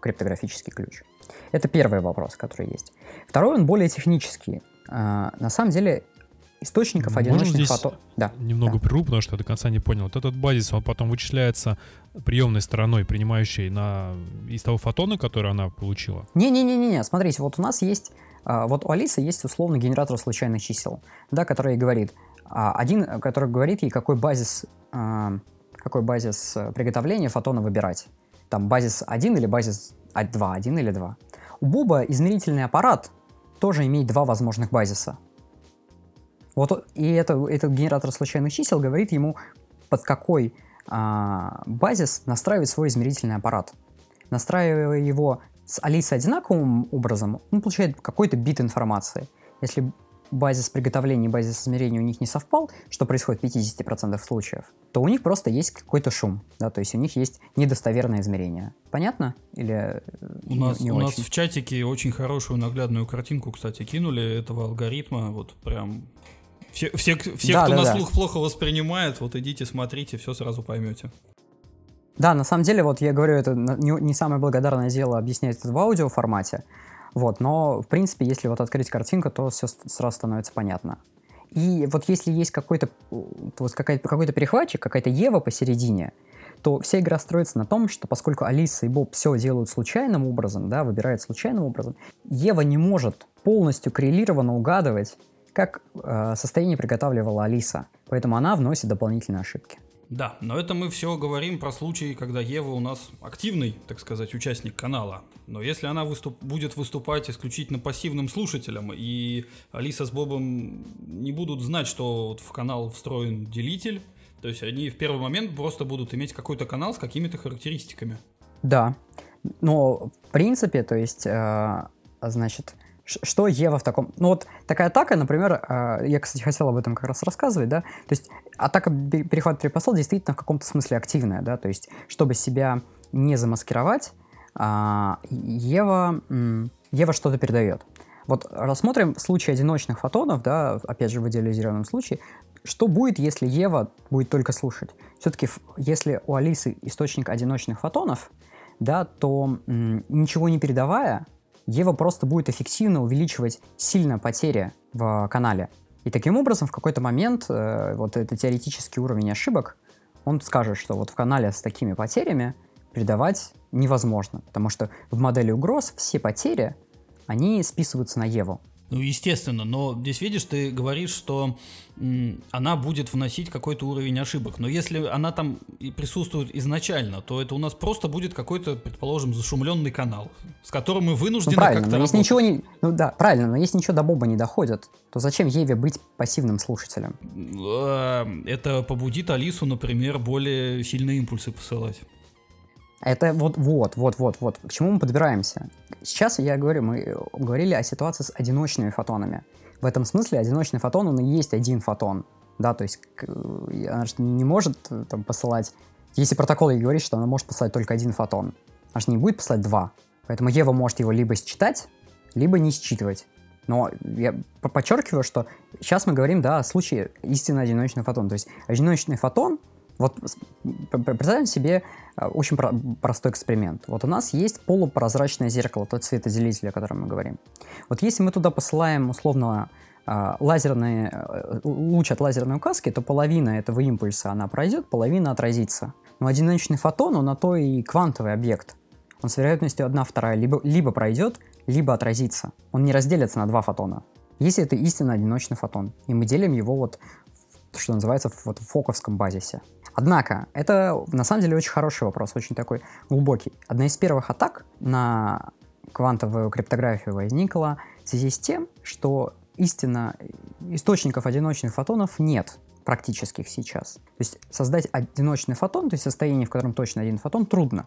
S3: криптографический ключ. Это первый вопрос, который есть. Второй, он более технический. А, на самом деле источников одиночных фото...
S1: Да, немного да. прерву, потому что я до конца не понял. Вот этот базис, он потом вычисляется приемной стороной, принимающей на... из того фотона, который она получила?
S3: Не-не-не-не, смотрите, вот у нас есть... А, вот у Алисы есть условно генератор случайных чисел, да, который говорит, а, один, который говорит ей, какой базис, какой базис э, приготовления фотона выбирать. Там базис 1 или базис 2, 1 или 2. У Буба измерительный аппарат тоже имеет два возможных базиса. Вот и это, этот генератор случайных чисел говорит ему, под какой а, базис настраивать свой измерительный аппарат. Настраивая его с Алисой одинаковым образом, он получает какой-то бит информации. Если базис приготовления и базис измерения у них не совпал, что происходит в 50% случаев, то у них просто есть какой-то шум, да, то есть у них есть недостоверное измерение. Понятно? Или
S2: э, у нас, не у очень? нас в чатике очень хорошую наглядную картинку, кстати, кинули этого алгоритма, вот прям все, все, все да, кто да, на да. слух плохо воспринимает, вот идите, смотрите, все сразу поймете.
S3: Да, на самом деле, вот я говорю, это не, не самое благодарное дело объяснять это в аудио формате, вот, но, в принципе, если вот открыть картинку, то все сразу становится понятно. И вот если есть какой-то вот какой-то перехватчик, какая-то Ева посередине, то вся игра строится на том, что поскольку Алиса и Боб все делают случайным образом, да, выбирают случайным образом, Ева не может полностью коррелированно угадывать, как э, состояние приготавливала Алиса. Поэтому она вносит дополнительные ошибки.
S2: Да, но это мы все говорим про случаи, когда Ева у нас активный, так сказать, участник канала. Но если она выступ, будет выступать исключительно пассивным слушателем, и Алиса с Бобом не будут знать, что вот в канал встроен делитель, то есть они в первый момент просто будут иметь какой-то канал с какими-то характеристиками.
S3: Да, но в принципе, то есть, э, значит, что Ева в таком... Ну вот такая атака, например, а, я, кстати, хотел об этом как раз рассказывать, да, то есть атака перехват перепосол действительно в каком-то смысле активная, да, то есть чтобы себя не замаскировать, а, Ева, Ева что-то передает. Вот рассмотрим случай одиночных фотонов, да, опять же в идеализированном случае, что будет, если Ева будет только слушать? Все-таки, если у Алисы источник одиночных фотонов, да, то ничего не передавая, Ева просто будет эффективно увеличивать сильно потери в канале. И таким образом в какой-то момент э, вот этот теоретический уровень ошибок, он скажет, что вот в канале с такими потерями передавать невозможно, потому что в модели угроз все потери, они списываются на Еву.
S2: Ну, естественно, но здесь видишь, ты говоришь, что она будет вносить какой-то уровень ошибок. Но если она там и присутствует изначально, то это у нас просто будет какой-то, предположим, зашумленный канал, с которым мы вынуждены
S3: ну, правильно,
S2: как-то
S3: но
S2: работать.
S3: ничего не... Ну да, правильно, но если ничего до Боба не доходит, то зачем Еве быть пассивным слушателем?
S2: Э, Это побудит Алису, например, более сильные импульсы посылать.
S3: Это вот, вот, вот, вот, вот. К чему мы подбираемся? Сейчас я говорю, мы говорили о ситуации с одиночными фотонами. В этом смысле одиночный фотон, он и есть один фотон. Да, то есть она же не может э, там, посылать... Если протокол ей говорит, что она может посылать только один фотон, она же не будет посылать два. Поэтому Ева может его либо считать, либо не считывать. Но я по- подчеркиваю, что сейчас мы говорим, да, о случае истинно одиночный фотон. То есть одиночный фотон, вот представим себе очень про- простой эксперимент. Вот у нас есть полупрозрачное зеркало, тот светоделитель, о котором мы говорим. Вот если мы туда посылаем условно э, лазерные, э, луч от лазерной указки, то половина этого импульса она пройдет, половина отразится. Но одиночный фотон, он на то и квантовый объект. Он с вероятностью 1 вторая либо, либо пройдет, либо отразится. Он не разделится на два фотона. Если это истинно одиночный фотон. И мы делим его вот, что называется, вот в фоковском базисе. Однако, это на самом деле очень хороший вопрос, очень такой глубокий. Одна из первых атак на квантовую криптографию возникла в связи с тем, что истинно источников одиночных фотонов нет практических сейчас. То есть создать одиночный фотон, то есть состояние, в котором точно один фотон, трудно.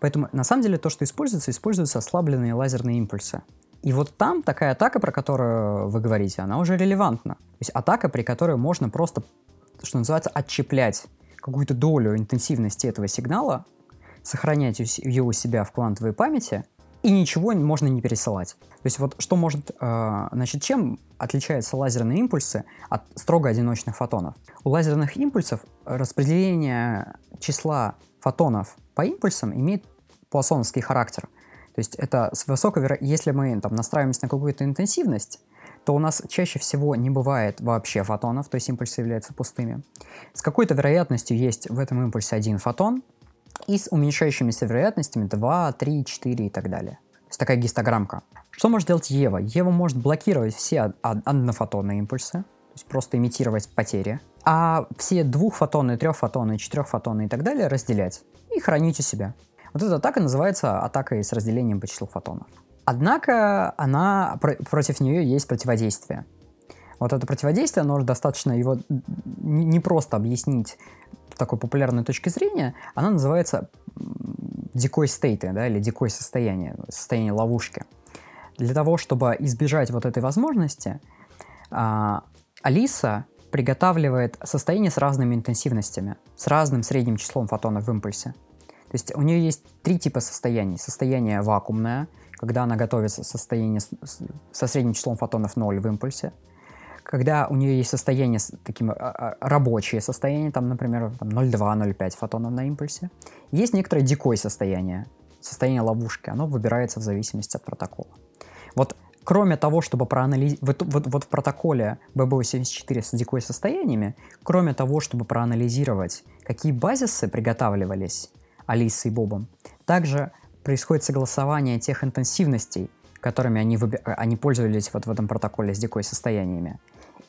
S3: Поэтому на самом деле то, что используется, используются ослабленные лазерные импульсы. И вот там такая атака, про которую вы говорите, она уже релевантна. То есть атака, при которой можно просто, что называется, отщеплять какую-то долю интенсивности этого сигнала, сохранять ее у себя в квантовой памяти, и ничего можно не пересылать. То есть вот что может, э, значит, чем отличаются лазерные импульсы от строго одиночных фотонов? У лазерных импульсов распределение числа фотонов по импульсам имеет пуассоновский характер. То есть это с высокой веро... Если мы там настраиваемся на какую-то интенсивность, то у нас чаще всего не бывает вообще фотонов, то есть импульсы являются пустыми. С какой-то вероятностью есть в этом импульсе один фотон, и с уменьшающимися вероятностями 2, 3, 4 и так далее. То есть такая гистограммка. Что может делать Ева? Ева может блокировать все од- од- однофотонные импульсы, то есть просто имитировать потери, а все двухфотонные, трехфотонные, четырехфотонные и так далее разделять и хранить у себя. Вот эта атака называется атакой с разделением по числу фотонов. Однако она, про- против нее есть противодействие. Вот это противодействие, оно достаточно его не просто объяснить с такой популярной точки зрения, она называется дикой стейты, да, или дикой состояние, состояние ловушки. Для того, чтобы избежать вот этой возможности, а, Алиса приготавливает состояние с разными интенсивностями, с разным средним числом фотонов в импульсе. То есть у нее есть три типа состояний. Состояние вакуумное, когда она готовится состояние со средним числом фотонов 0 в импульсе. Когда у нее есть состояние таким а, а, рабочее состояние, там, например, там 0,2-0,5 фотонов на импульсе. Есть некоторое дикое состояние, состояние ловушки. Оно выбирается в зависимости от протокола. Вот кроме того, чтобы проанализировать... Вот, вот, вот в протоколе BBO74 с дикой состояниями, кроме того, чтобы проанализировать, какие базисы приготавливались Алисой и Бобом, также происходит согласование тех интенсивностей, которыми они, выби- они пользовались вот в этом протоколе с дикой состояниями.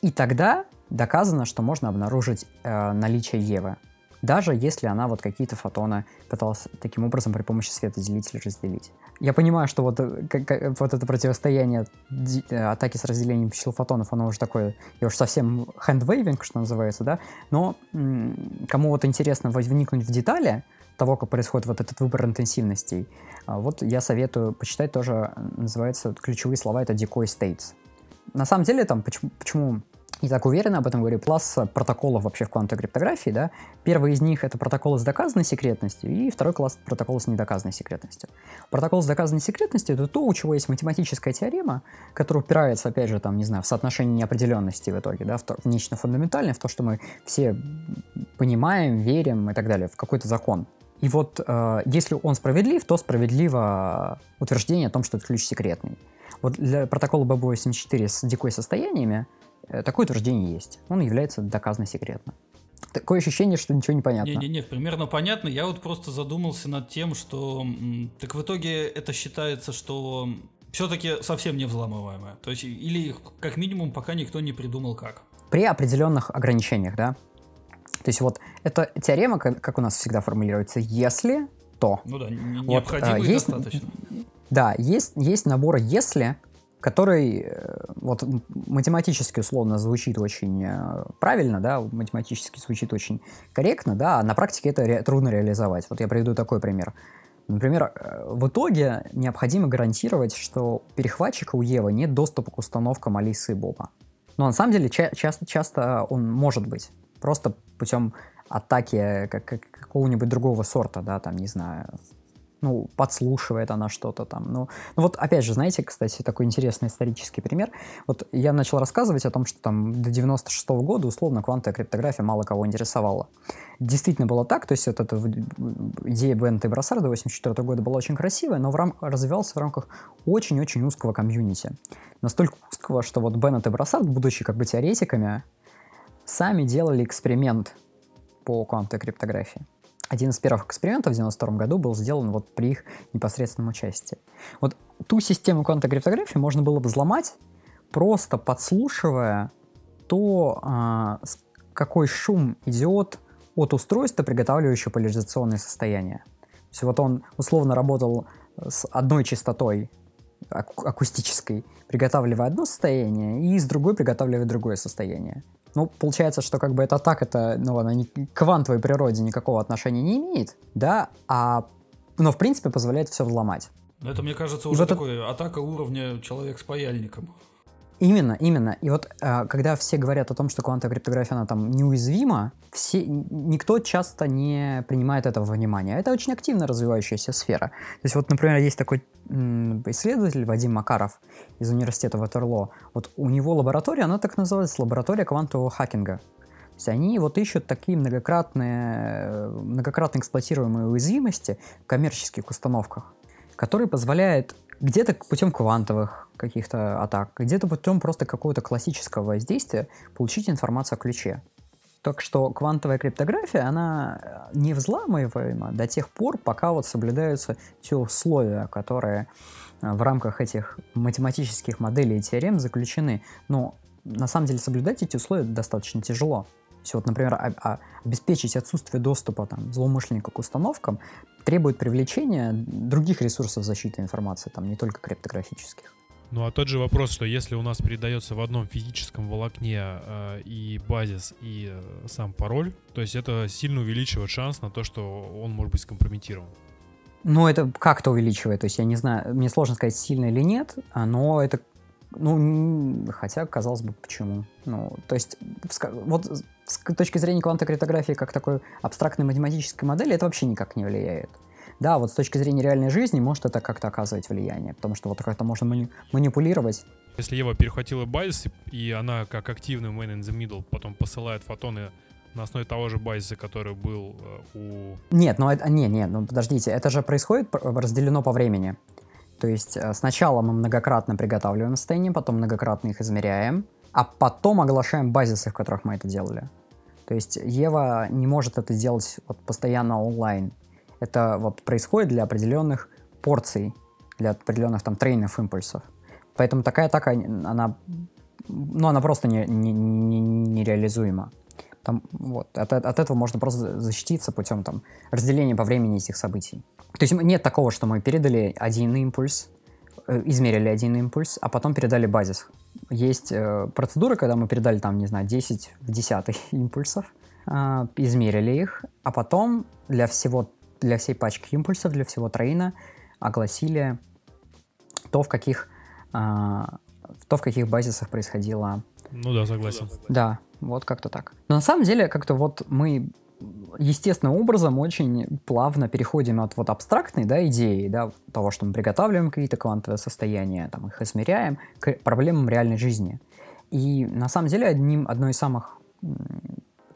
S3: И тогда доказано, что можно обнаружить э, наличие Евы, даже если она вот какие-то фотоны пыталась таким образом при помощи светоделителя разделить. Я понимаю, что вот, э, как- вот это противостояние ди- э, атаки с разделением по числу фотонов, оно уже такое, и уж совсем хендвейвинг, что называется, да, но м, кому вот интересно воз- вникнуть в детали того, как происходит вот этот выбор интенсивностей, а, вот я советую почитать тоже, называется, ключевые слова, это decoy states. На самом деле, там, почему, почему не так уверенно об этом говорю, класс протоколов вообще в квантовой криптографии, да, первый из них это протоколы с доказанной секретностью, и второй класс протоколы с недоказанной секретностью. Протокол с доказанной секретностью это то, у чего есть математическая теорема, которая упирается, опять же, там, не знаю, в соотношение неопределенности в итоге, да, в, то- в нечто фундаментальное, в то, что мы все понимаем, верим и так далее, в какой-то закон. И вот э, если он справедлив, то справедливо утверждение о том, что этот ключ секретный. Вот для протокола BB84 с дикой состояниями э, такое утверждение есть. Он является доказанно секретным. Такое ощущение, что ничего не понятно.
S2: Не-не-не, примерно понятно. Я вот просто задумался над тем, что... Так в итоге это считается, что все-таки совсем не взламываемая. То есть, или как минимум, пока никто не придумал как.
S3: При определенных ограничениях, да. То есть вот эта теорема, как, у нас всегда формулируется, если, то.
S2: Ну да, необходимо вот,
S3: и есть,
S2: достаточно.
S3: Да, есть, есть набор «если», который э, вот математически условно звучит очень э, правильно, да, математически звучит очень корректно, да, а на практике это ре- трудно реализовать. Вот я приведу такой пример. Например, э, в итоге необходимо гарантировать, что у перехватчика у Евы нет доступа к установкам Алисы и Боба. Но на самом деле ча- часто, часто он может быть. Просто путем атаки как, как, какого-нибудь другого сорта, да, там, не знаю, ну, подслушивает она что-то там. Ну, ну вот, опять же, знаете, кстати, такой интересный исторический пример. Вот я начал рассказывать о том, что там до 96 -го года условно квантовая криптография мало кого интересовала. Действительно было так, то есть вот эта идея Бента и Брассарда 84 года была очень красивая, но в рам развивался в рамках очень-очень узкого комьюнити. Настолько узкого, что вот Беннет и Брассард, будучи как бы теоретиками, сами делали эксперимент по квантовой криптографии. Один из первых экспериментов в 1992 году был сделан вот при их непосредственном участии. Вот ту систему квантовой криптографии можно было бы взломать, просто подслушивая то, а, какой шум идет от устройства, приготавливающего поляризационное состояние. То есть вот он условно работал с одной частотой акустической, приготавливая одно состояние, и с другой приготавливая другое состояние. Ну, получается, что как бы эта атака, это, ну, она не, к квантовой природе никакого отношения не имеет, да, а, но, в принципе, позволяет все взломать.
S2: Это, мне кажется, уже вот такой это... атака уровня человек с паяльником.
S3: Именно, именно. И вот э, когда все говорят о том, что квантовая криптография, она там неуязвима, все, никто часто не принимает этого во внимание. Это очень активно развивающаяся сфера. То есть вот, например, есть такой исследователь Вадим Макаров из университета Ватерло. Вот у него лаборатория, она так называется, лаборатория квантового хакинга. То есть они вот ищут такие многократные, многократно эксплуатируемые уязвимости в коммерческих установках, которые позволяют где-то путем квантовых каких-то атак, где-то путем просто какого-то классического воздействия получить информацию о ключе. Так что квантовая криптография, она не взламываема до тех пор, пока вот соблюдаются те условия, которые э, в рамках этих математических моделей и теорем заключены. Но на самом деле соблюдать эти условия достаточно тяжело. Есть, вот, например, а, а, обеспечить отсутствие доступа там, злоумышленника к установкам требует привлечения других ресурсов защиты информации, там, не только криптографических.
S1: Ну а тот же вопрос, что если у нас передается в одном физическом волокне э, и базис, и э, сам пароль, то есть это сильно увеличивает шанс на то, что он может быть скомпрометирован.
S3: Ну, это как-то увеличивает. То есть, я не знаю, мне сложно сказать, сильно или нет, а, но это ну, хотя, казалось бы, почему? Ну, то есть, вот с точки зрения квантовой криптографии как такой абстрактной математической модели, это вообще никак не влияет. Да, вот с точки зрения реальной жизни может это как-то оказывать влияние, потому что вот как-то можно мани- манипулировать.
S1: Если Ева перехватила базис, и она как активный man in the middle потом посылает фотоны на основе того же базиса, который был э,
S3: у... Нет, ну это, не, не, ну подождите, это же происходит разделено по времени. То есть э, сначала мы многократно приготавливаем состояние, потом многократно их измеряем, а потом оглашаем базисы, в которых мы это делали. То есть Ева не может это сделать вот постоянно онлайн. Это вот происходит для определенных порций, для определенных там трейнов импульсов. Поэтому такая атака, она, ну, она просто нереализуема. Не, не, не там, вот, от, от этого можно просто защититься путем там, разделения по времени этих событий. То есть нет такого, что мы передали один импульс, э, измерили один импульс, а потом передали базис. Есть э, процедура, когда мы передали там, не знаю, 10 в 10 импульсов, э, измерили их, а потом для всего, для всей пачки импульсов, для всего трейна огласили то, в каких, э, то, в каких базисах происходило.
S1: Ну да, согласен.
S3: Да, вот как-то так. Но на самом деле, как-то вот мы естественным образом очень плавно переходим от вот абстрактной да, идеи, да, того, что мы приготавливаем какие-то квантовые состояния, там, их измеряем, к проблемам реальной жизни. И на самом деле одним, одной из самых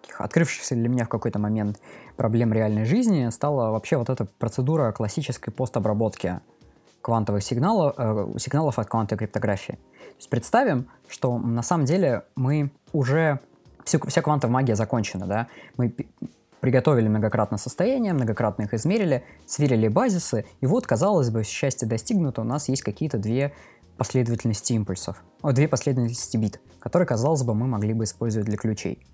S3: таких открывшихся для меня в какой-то момент проблем реальной жизни стала вообще вот эта процедура классической постобработки квантовых сигналов, э, сигналов от квантовой криптографии. То есть представим, что на самом деле мы уже все, вся квантовая магия закончена, да, мы приготовили многократно состояние, многократно их измерили, сверили базисы, и вот, казалось бы, счастье достигнуто, у нас есть какие-то две последовательности импульсов, о, две последовательности бит, которые, казалось бы, мы могли бы использовать для ключей.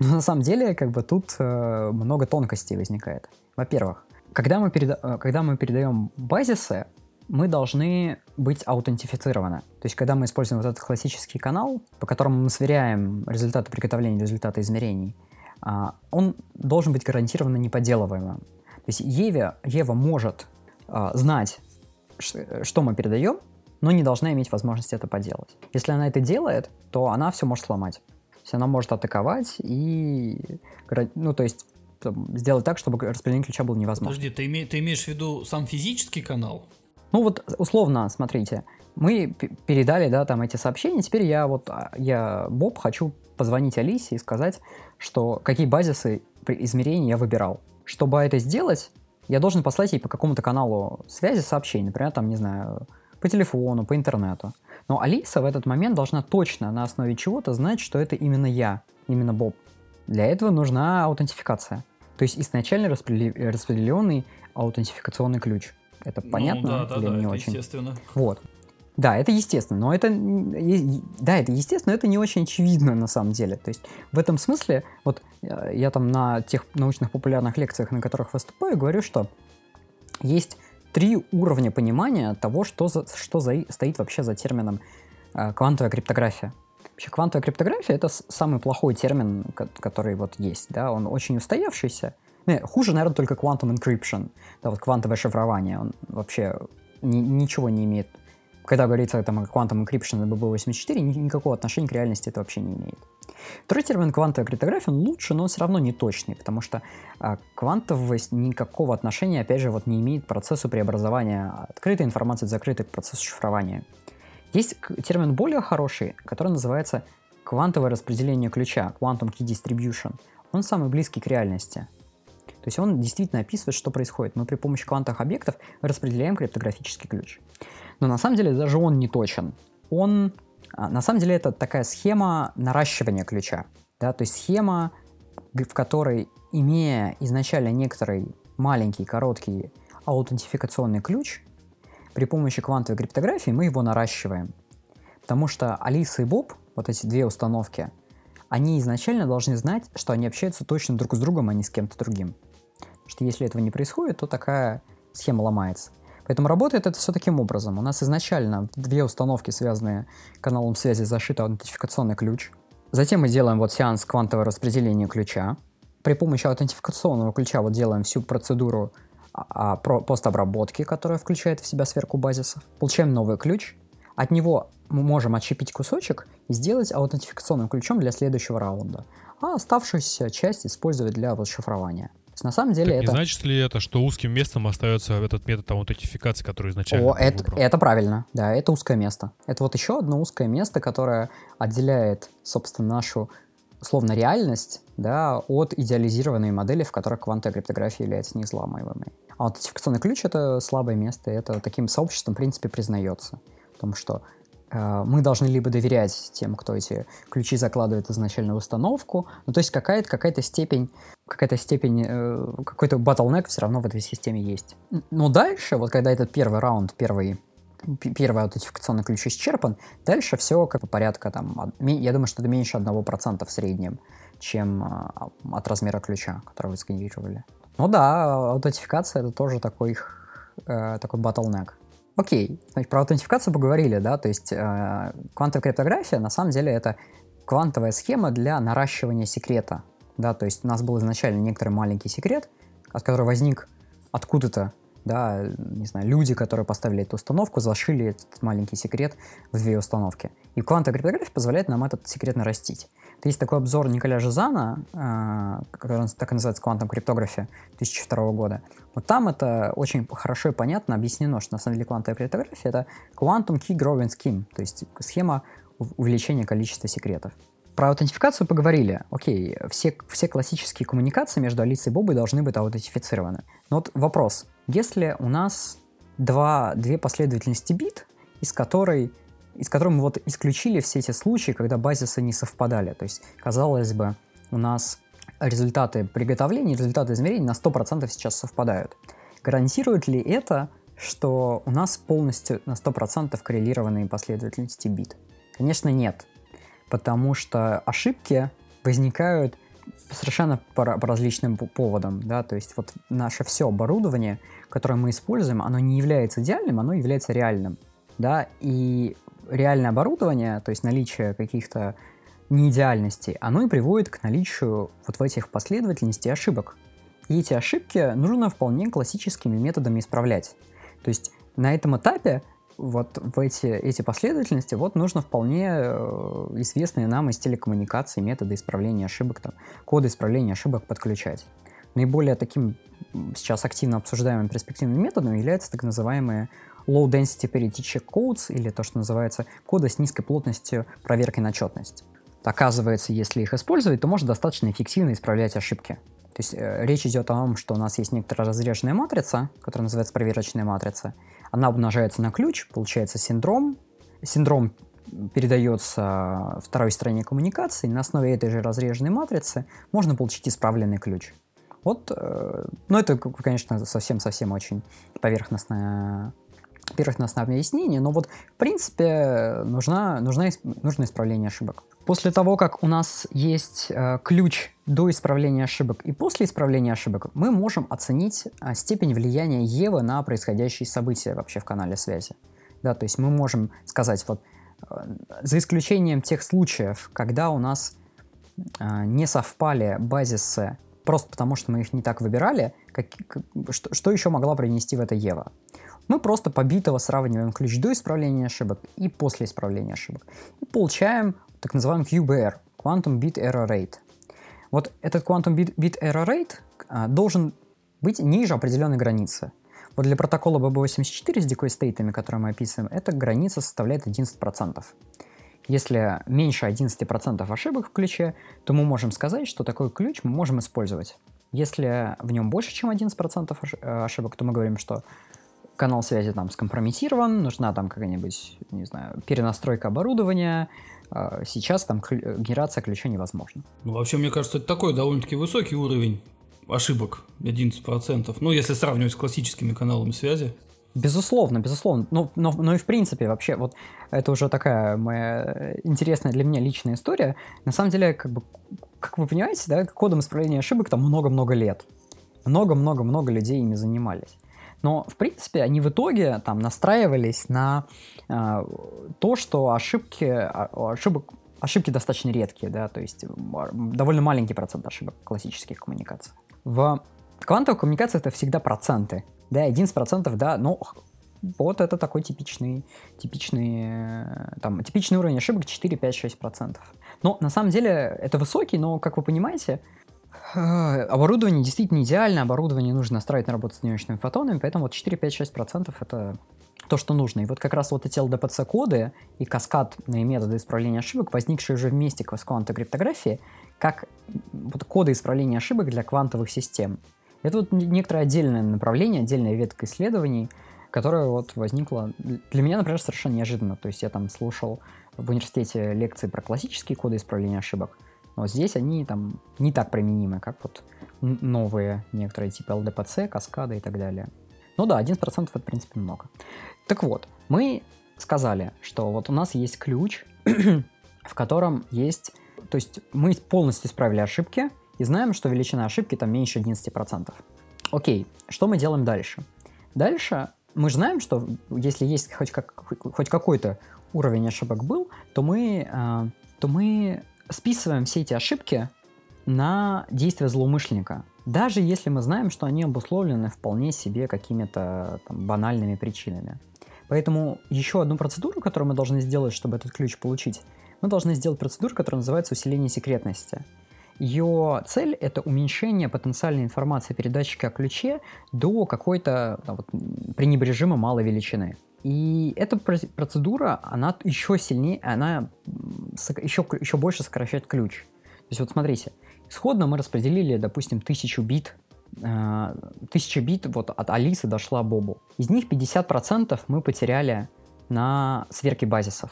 S3: Но на самом деле, как бы тут э, много тонкостей возникает. Во-первых, когда мы, переда- э, когда мы передаем базисы, мы должны быть аутентифицированы. То есть, когда мы используем вот этот классический канал, по которому мы сверяем результаты приготовления, результаты измерений, а, он должен быть гарантированно неподелываемым. То есть Еве, Ева может а, знать, что мы передаем, но не должна иметь возможности это поделать. Если она это делает, то она все может сломать. То есть она может атаковать и, ну, то есть сделать так, чтобы распределение ключа было невозможно.
S2: Подожди, ты, име, ты имеешь в виду сам физический канал?
S3: Ну вот условно, смотрите, мы передали, да, там эти сообщения, теперь я вот, а, я, Боб, хочу позвонить Алисе и сказать, что какие базисы измерений я выбирал. Чтобы это сделать, я должен послать ей по какому-то каналу связи сообщение, например, там, не знаю, по телефону, по интернету. Но Алиса в этот момент должна точно на основе чего-то знать, что это именно я, именно Боб. Для этого нужна аутентификация. То есть изначально распределенный аутентификационный ключ. Это ну, понятно
S2: да, да,
S3: или
S2: да,
S3: не
S2: это
S3: очень?
S2: Естественно.
S3: Вот. Да, это естественно, но это, да, это естественно, но это не очень очевидно на самом деле. То есть в этом смысле, вот э, я там на тех научных популярных лекциях, на которых выступаю, говорю, что есть три уровня понимания того, что, за, что за, стоит вообще за термином э, квантовая криптография. Вообще квантовая криптография это самый плохой термин, который вот есть, да, он очень устоявшийся. Не, хуже, наверное, только quantum encryption, да, вот квантовое шифрование, он вообще ни, ничего не имеет когда говорится там, о Quantum Encryption и BB84, никакого отношения к реальности это вообще не имеет. Второй термин квантовая криптография, он лучше, но он все равно не точный, потому что а, квантовость никакого отношения, опять же, вот не имеет к процессу преобразования открытой информации в закрытой к процессу шифрования. Есть термин более хороший, который называется квантовое распределение ключа, quantum key distribution. Он самый близкий к реальности. То есть он действительно описывает, что происходит. Мы при помощи квантовых объектов распределяем криптографический ключ. Но на самом деле даже он не точен. Он, а, на самом деле, это такая схема наращивания ключа. Да? То есть схема, в которой, имея изначально некоторый маленький, короткий аутентификационный ключ, при помощи квантовой криптографии мы его наращиваем. Потому что Алиса и Боб, вот эти две установки, они изначально должны знать, что они общаются точно друг с другом, а не с кем-то другим. Что если этого не происходит, то такая схема ломается. Поэтому работает это все таким образом. У нас изначально две установки, связанные каналом связи, зашит аутентификационный ключ. Затем мы делаем вот сеанс квантового распределения ключа. При помощи аутентификационного ключа вот делаем всю процедуру а, а, про, постобработки, которая включает в себя сверку базисов. Получаем новый ключ. От него мы можем отщепить кусочек и сделать аутентификационным ключом для следующего раунда. А оставшуюся часть использовать для вот шифрования есть на самом деле
S1: так
S3: это...
S1: Не значит ли это, что узким местом остается этот метод аутентификации, который изначально
S3: О, это, выбрал? это правильно, да, это узкое место. Это вот еще одно узкое место, которое отделяет, собственно, нашу условно реальность, да, от идеализированной модели, в которой квантовая криптография является неизламываемой. А аутентификационный ключ — это слабое место, это таким сообществом, в принципе, признается. Потому что мы должны либо доверять тем, кто эти ключи закладывает изначально в установку, ну, то есть какая-то какая степень, какая-то степень, э, какой-то bottleneck все равно в этой системе есть. Но дальше, вот когда этот первый раунд, первый первый аутентификационный ключ исчерпан, дальше все как бы порядка там, я думаю, что это меньше 1% в среднем, чем э, от размера ключа, который вы сгенерировали. Ну да, аутентификация это тоже такой, такой bottleneck. Окей, значит, про аутентификацию поговорили, да, то есть э, квантовая криптография на самом деле это квантовая схема для наращивания секрета, да, то есть у нас был изначально некоторый маленький секрет, от которого возник откуда-то, да, не знаю, люди, которые поставили эту установку, зашили этот маленький секрет в две установки. И квантовая криптография позволяет нам этот секрет нарастить. Есть такой обзор Николя Жизана, э, который так и называется «Quantum Cryptography» 2002 года. Вот там это очень хорошо и понятно объяснено, что на самом деле квантовая криптография — это Quantum Key Growing Scheme, то есть схема увеличения количества секретов. Про аутентификацию поговорили. Окей, все, все классические коммуникации между Алисой и Бобой должны быть аутентифицированы. Но вот вопрос. Если у нас два, две последовательности бит, из которой из которой мы вот исключили все эти случаи, когда базисы не совпадали. То есть, казалось бы, у нас результаты приготовления результаты измерений на 100% сейчас совпадают. Гарантирует ли это, что у нас полностью на 100% коррелированные последовательности бит? Конечно, нет. Потому что ошибки возникают совершенно по, по различным поводам, да, то есть вот наше все оборудование, которое мы используем, оно не является идеальным, оно является реальным, да, и реальное оборудование, то есть наличие каких-то неидеальностей, оно и приводит к наличию вот в этих последовательностей ошибок. И эти ошибки нужно вполне классическими методами исправлять. То есть на этом этапе вот в эти, эти последовательности вот нужно вполне э, известные нам из телекоммуникации методы исправления ошибок, там, коды исправления ошибок подключать. Наиболее таким сейчас активно обсуждаемым перспективным методом является так называемые Low Density Parity Check Codes, или то, что называется коды с низкой плотностью проверки на четность. Оказывается, если их использовать, то можно достаточно эффективно исправлять ошибки. То есть э, речь идет о том, что у нас есть некоторая разреженная матрица, которая называется проверочная матрица. Она умножается на ключ, получается синдром. Синдром передается второй стороне коммуникации. На основе этой же разреженной матрицы можно получить исправленный ключ. Вот, э, ну это, конечно, совсем-совсем очень поверхностное, поверхностное объяснение, но вот, в принципе, нужна, нужна, нужно исправление ошибок. После того, как у нас есть э, ключ до исправления ошибок и после исправления ошибок, мы можем оценить э, степень влияния Евы на происходящие события вообще в канале связи. Да, то есть мы можем сказать, вот, э, за исключением тех случаев, когда у нас э, не совпали базисы просто потому, что мы их не так выбирали, как, что, что еще могла принести в это Ева? Мы просто побитого сравниваем ключ до исправления ошибок и после исправления ошибок. И получаем так называемый QBR, Quantum Bit Error Rate. Вот этот Quantum Bit, Bit Error Rate а, должен быть ниже определенной границы. Вот для протокола BB84 с decoy стейтами, которые мы описываем, эта граница составляет 11%. Если меньше 11% ошибок в ключе, то мы можем сказать, что такой ключ мы можем использовать. Если в нем больше, чем 11% э, ошибок, то мы говорим, что канал связи там скомпрометирован, нужна там какая-нибудь, не знаю, перенастройка оборудования, а, сейчас там генерация ключа невозможна.
S2: Ну, вообще, мне кажется, это такой довольно-таки высокий уровень ошибок, 11%. Ну, если сравнивать с классическими каналами связи.
S3: Безусловно, безусловно. Но, но, но и в принципе, вообще, вот это уже такая моя интересная для меня личная история. На самом деле, как бы, как вы понимаете, да, кодом исправления ошибок там много-много лет. Много-много-много людей ими занимались. Но, в принципе, они в итоге там настраивались на э, то, что ошибки, а, ошибок, ошибки достаточно редкие, да, то есть довольно маленький процент ошибок классических коммуникациях. В квантовой коммуникации это всегда проценты, да, 11%, да, но вот это такой типичный, типичный, там, типичный уровень ошибок 4, 5, 6%. Но на самом деле это высокий, но, как вы понимаете, Оборудование действительно идеально, оборудование нужно настраивать на работу с неочными фотонами, поэтому вот 4-5-6% это то, что нужно. И вот как раз вот эти LDPC-коды и каскадные методы исправления ошибок, возникшие уже вместе с квантовой криптографией, как вот коды исправления ошибок для квантовых систем. Это вот некоторое отдельное направление, отдельная ветка исследований, которая вот возникла для меня, например, совершенно неожиданно. То есть я там слушал в университете лекции про классические коды исправления ошибок, но здесь они там не так применимы, как вот новые некоторые типа LDPC, каскады и так далее. Ну да, 11% это, в принципе, много. Так вот, мы сказали, что вот у нас есть ключ, в котором есть... То есть мы полностью исправили ошибки и знаем, что величина ошибки там меньше 11%. Окей, что мы делаем дальше? Дальше мы же знаем, что если есть хоть, как, хоть какой-то уровень ошибок был, то мы, э, то мы списываем все эти ошибки на действия злоумышленника. Даже если мы знаем, что они обусловлены вполне себе какими-то там, банальными причинами. Поэтому еще одну процедуру, которую мы должны сделать, чтобы этот ключ получить, мы должны сделать процедуру, которая называется усиление секретности. Ее цель — это уменьшение потенциальной информации передатчика о ключе до какой-то вот, пренебрежимо малой величины. И эта процедура, она еще сильнее, она еще, еще больше сокращает ключ. То есть вот смотрите, исходно мы распределили, допустим, тысячу бит, э, тысяча бит вот от Алисы дошла Бобу. Из них 50% мы потеряли на сверке базисов.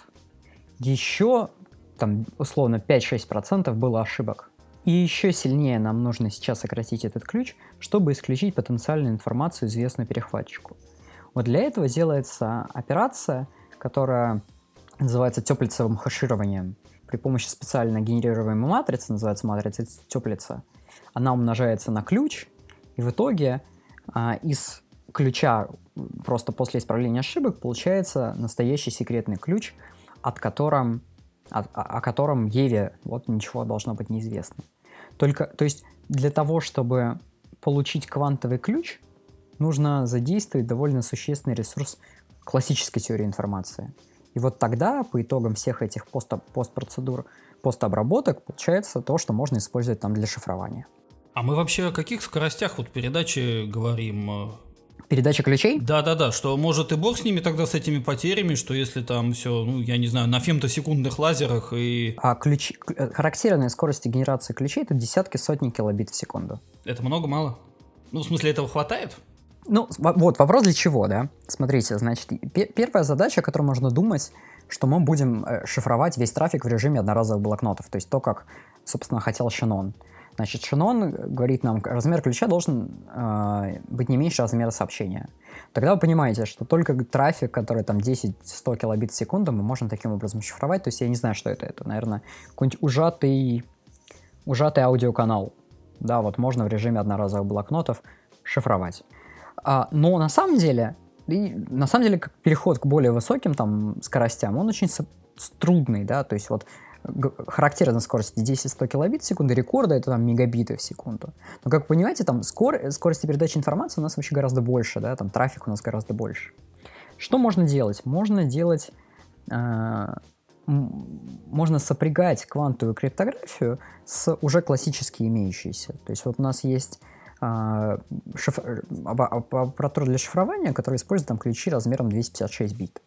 S3: Еще там условно 5-6% было ошибок. И еще сильнее нам нужно сейчас сократить этот ключ, чтобы исключить потенциальную информацию, известную перехватчику. Вот для этого делается операция, которая называется теплицевым хешированием. При помощи специально генерируемой матрицы, называется матрица теплица, она умножается на ключ, и в итоге а, из ключа просто после исправления ошибок получается настоящий секретный ключ, от котором, о, о котором Еве вот ничего должно быть неизвестно. Только, то есть для того, чтобы получить квантовый ключ, нужно задействовать довольно существенный ресурс классической теории информации. И вот тогда, по итогам всех этих пост постпроцедур, постобработок, получается то, что можно использовать там для шифрования.
S2: А мы вообще о каких скоростях вот передачи говорим?
S3: Передача ключей?
S2: Да-да-да, что может и бог с ними тогда, с этими потерями, что если там все, ну, я не знаю, на фемтосекундных лазерах и...
S3: А ключ... Э, характерные скорости генерации ключей это десятки, сотни килобит в секунду.
S2: Это много-мало? Ну, в смысле, этого хватает?
S3: Ну, вот вопрос для чего, да? Смотрите, значит, первая задача, о которой можно думать, что мы будем э, шифровать весь трафик в режиме одноразовых блокнотов, то есть то, как, собственно, хотел Шинон. Значит, Шинон говорит нам, размер ключа должен э, быть не меньше размера сообщения. Тогда вы понимаете, что только трафик, который там 10-100 килобит в секунду, мы можем таким образом шифровать. То есть я не знаю, что это. Это, наверное, какой-нибудь ужатый, ужатый аудиоканал. Да, вот можно в режиме одноразовых блокнотов шифровать. А, но на самом деле, и, на самом деле, как переход к более высоким там скоростям, он очень трудный, да, то есть вот характерна скорость 10-100 килобит в секунду, рекорда это там мегабиты в секунду. Но, как вы понимаете, там скор... скорости передачи информации у нас вообще гораздо больше, да, там трафик у нас гораздо больше. Что можно делать? Можно делать... Э, можно сопрягать квантовую криптографию с уже классически имеющейся. То есть вот у нас есть шиф... аппаратура для шифрования, которая использует там ключи размером 256 бит.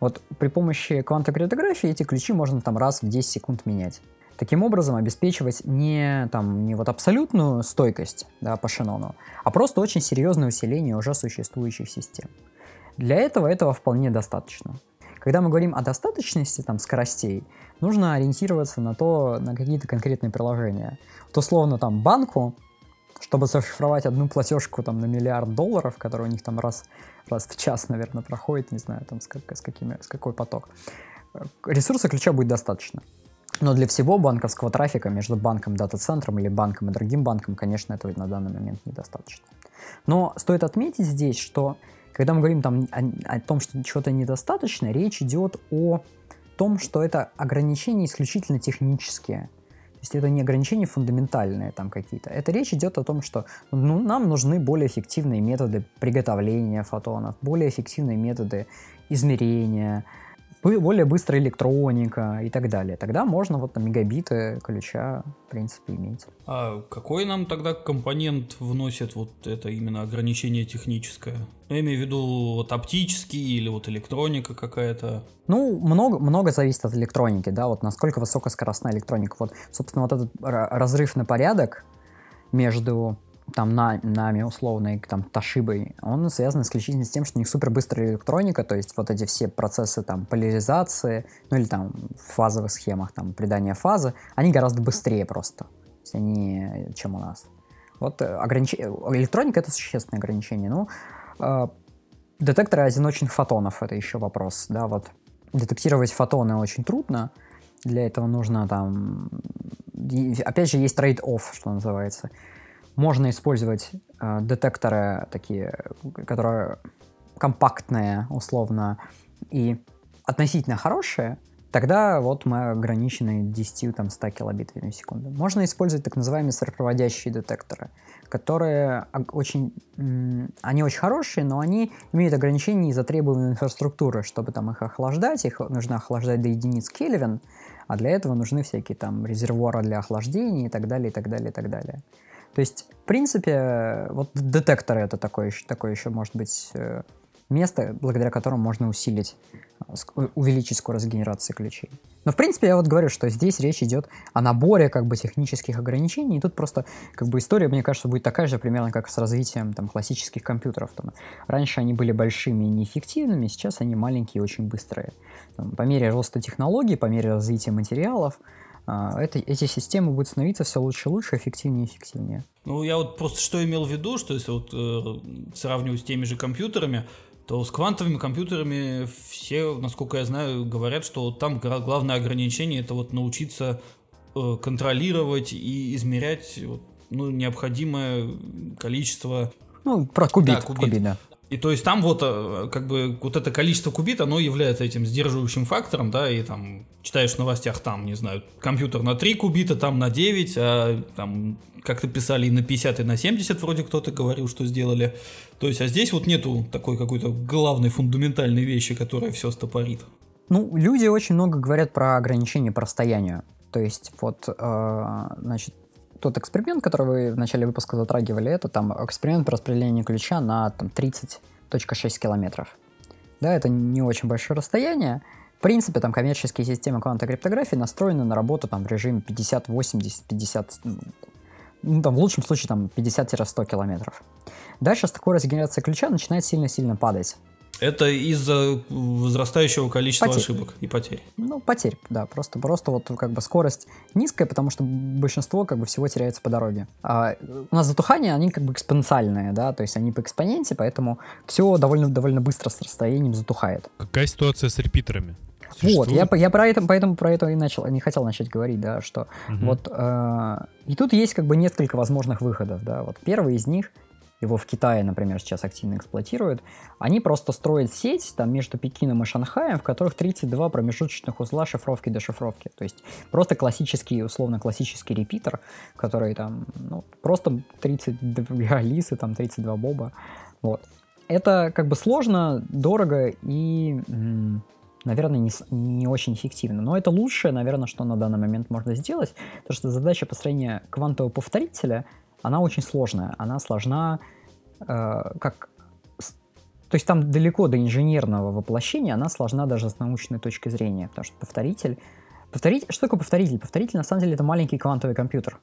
S3: Вот при помощи квантовой криптографии эти ключи можно там раз в 10 секунд менять. Таким образом, обеспечивать не, там, не вот абсолютную стойкость да, по Шенону, а просто очень серьезное усиление уже существующих систем. Для этого этого вполне достаточно. Когда мы говорим о достаточности там, скоростей, нужно ориентироваться на то, на какие-то конкретные приложения. Вот условно там банку чтобы зашифровать одну платежку там на миллиард долларов, которая у них там раз, раз в час, наверное, проходит, не знаю, там с, как, с, какими, с какой поток, э, ресурса ключа будет достаточно. Но для всего банковского трафика между банком, дата-центром или банком и другим банком, конечно, этого на данный момент недостаточно. Но стоит отметить здесь, что когда мы говорим там о, о том, что чего-то недостаточно, речь идет о том, что это ограничения исключительно технические. Есть это не ограничения фундаментальные там какие-то. Это речь идет о том, что ну, нам нужны более эффективные методы приготовления фотонов, более эффективные методы измерения, более быстрая электроника и так далее. Тогда можно вот на мегабиты ключа, в принципе, иметь.
S2: А какой нам тогда компонент вносит вот это именно ограничение техническое? Ну, я имею в виду вот оптический или вот электроника какая-то?
S3: Ну, много, много зависит от электроники, да, вот насколько высокоскоростная электроника. Вот, собственно, вот этот разрыв на порядок между там на, нами условной там Ташибой, он связан исключительно с тем, что у них супер быстрая электроника, то есть вот эти все процессы там поляризации, ну или там в фазовых схемах там придания фазы, они гораздо быстрее просто, то есть они, чем у нас. Вот э, огранич... электроника это существенное ограничение. Ну, э, детекторы одиночных фотонов это еще вопрос, да, вот детектировать фотоны очень трудно, для этого нужно там, опять же, есть trade-off, что называется. Можно использовать э, детекторы такие, которые компактные, условно, и относительно хорошие, тогда вот мы ограничены 10-100 килобитами в секунду. Можно использовать так называемые сверхпроводящие детекторы, которые очень, они очень хорошие, но они имеют ограничения из-за требований инфраструктуры, чтобы там их охлаждать, их нужно охлаждать до единиц Кельвин, а для этого нужны всякие там резервуары для охлаждения и так далее, и так далее, и так далее. То есть, в принципе, вот детекторы это такое, такое еще может быть э, место, благодаря которому можно усилить, э, увеличить скорость генерации ключей. Но, в принципе, я вот говорю, что здесь речь идет о наборе как бы технических ограничений, и тут просто как бы история, мне кажется, будет такая же примерно, как с развитием там классических компьютеров. Там, раньше они были большими и неэффективными, сейчас они маленькие и очень быстрые. Там, по мере роста технологий, по мере развития материалов, это, эти системы будут становиться все лучше и лучше, эффективнее и эффективнее.
S2: Ну, я вот просто что имел в виду, что если вот э, сравнивать с теми же компьютерами, то с квантовыми компьютерами все, насколько я знаю, говорят, что там главное ограничение это вот научиться э, контролировать и измерять вот, ну, необходимое количество.
S3: Ну, про кубит, да, кубит. кубит да.
S2: И то есть там вот э, как бы вот это количество кубит, оно является этим сдерживающим фактором, да, и там читаешь в новостях, там, не знаю, компьютер на 3 кубита, там на 9, а там как-то писали и на 50, и на 70 вроде кто-то говорил, что сделали. То есть, а здесь вот нету такой какой-то главной фундаментальной вещи, которая все стопорит.
S3: Ну, люди очень много говорят про ограничения по расстоянию. То есть, вот, э, значит, тот эксперимент, который вы в начале выпуска затрагивали, это там эксперимент по распределению ключа на там, 30.6 километров. Да, это не очень большое расстояние. В принципе, там коммерческие системы квантовой криптографии настроены на работу там, в режиме 50, 80, 50, ну, там, в лучшем случае там 50-100 километров. Дальше скорость генерации ключа начинает сильно-сильно падать.
S2: Это из-за возрастающего количества потерь. ошибок и потерь.
S3: Ну, потерь, да. Просто, просто вот как бы скорость низкая, потому что большинство как бы всего теряется по дороге. А у нас затухания, они как бы экспоненциальные, да, то есть они по экспоненте, поэтому все довольно, довольно быстро с расстоянием затухает.
S1: Какая ситуация с репитерами?
S3: Вот, я, я про это, поэтому про это и начал, не хотел начать говорить, да, что угу. вот э, и тут есть как бы несколько возможных выходов, да, вот первый из них его в Китае, например, сейчас активно эксплуатируют, они просто строят сеть там между Пекином и Шанхаем, в которых 32 промежуточных узла шифровки-дешифровки. То есть просто классический, условно классический репитер, который там, ну, просто 32 Алисы, там 32 Боба. Вот. Это как бы сложно, дорого и, наверное, не, не очень эффективно. Но это лучшее, наверное, что на данный момент можно сделать, потому что задача построения квантового повторителя — она очень сложная. Она сложна э, как... То есть там далеко до инженерного воплощения, она сложна даже с научной точки зрения, потому что повторитель... Повторить... Что такое повторитель? Повторитель, на самом деле, это маленький квантовый компьютер.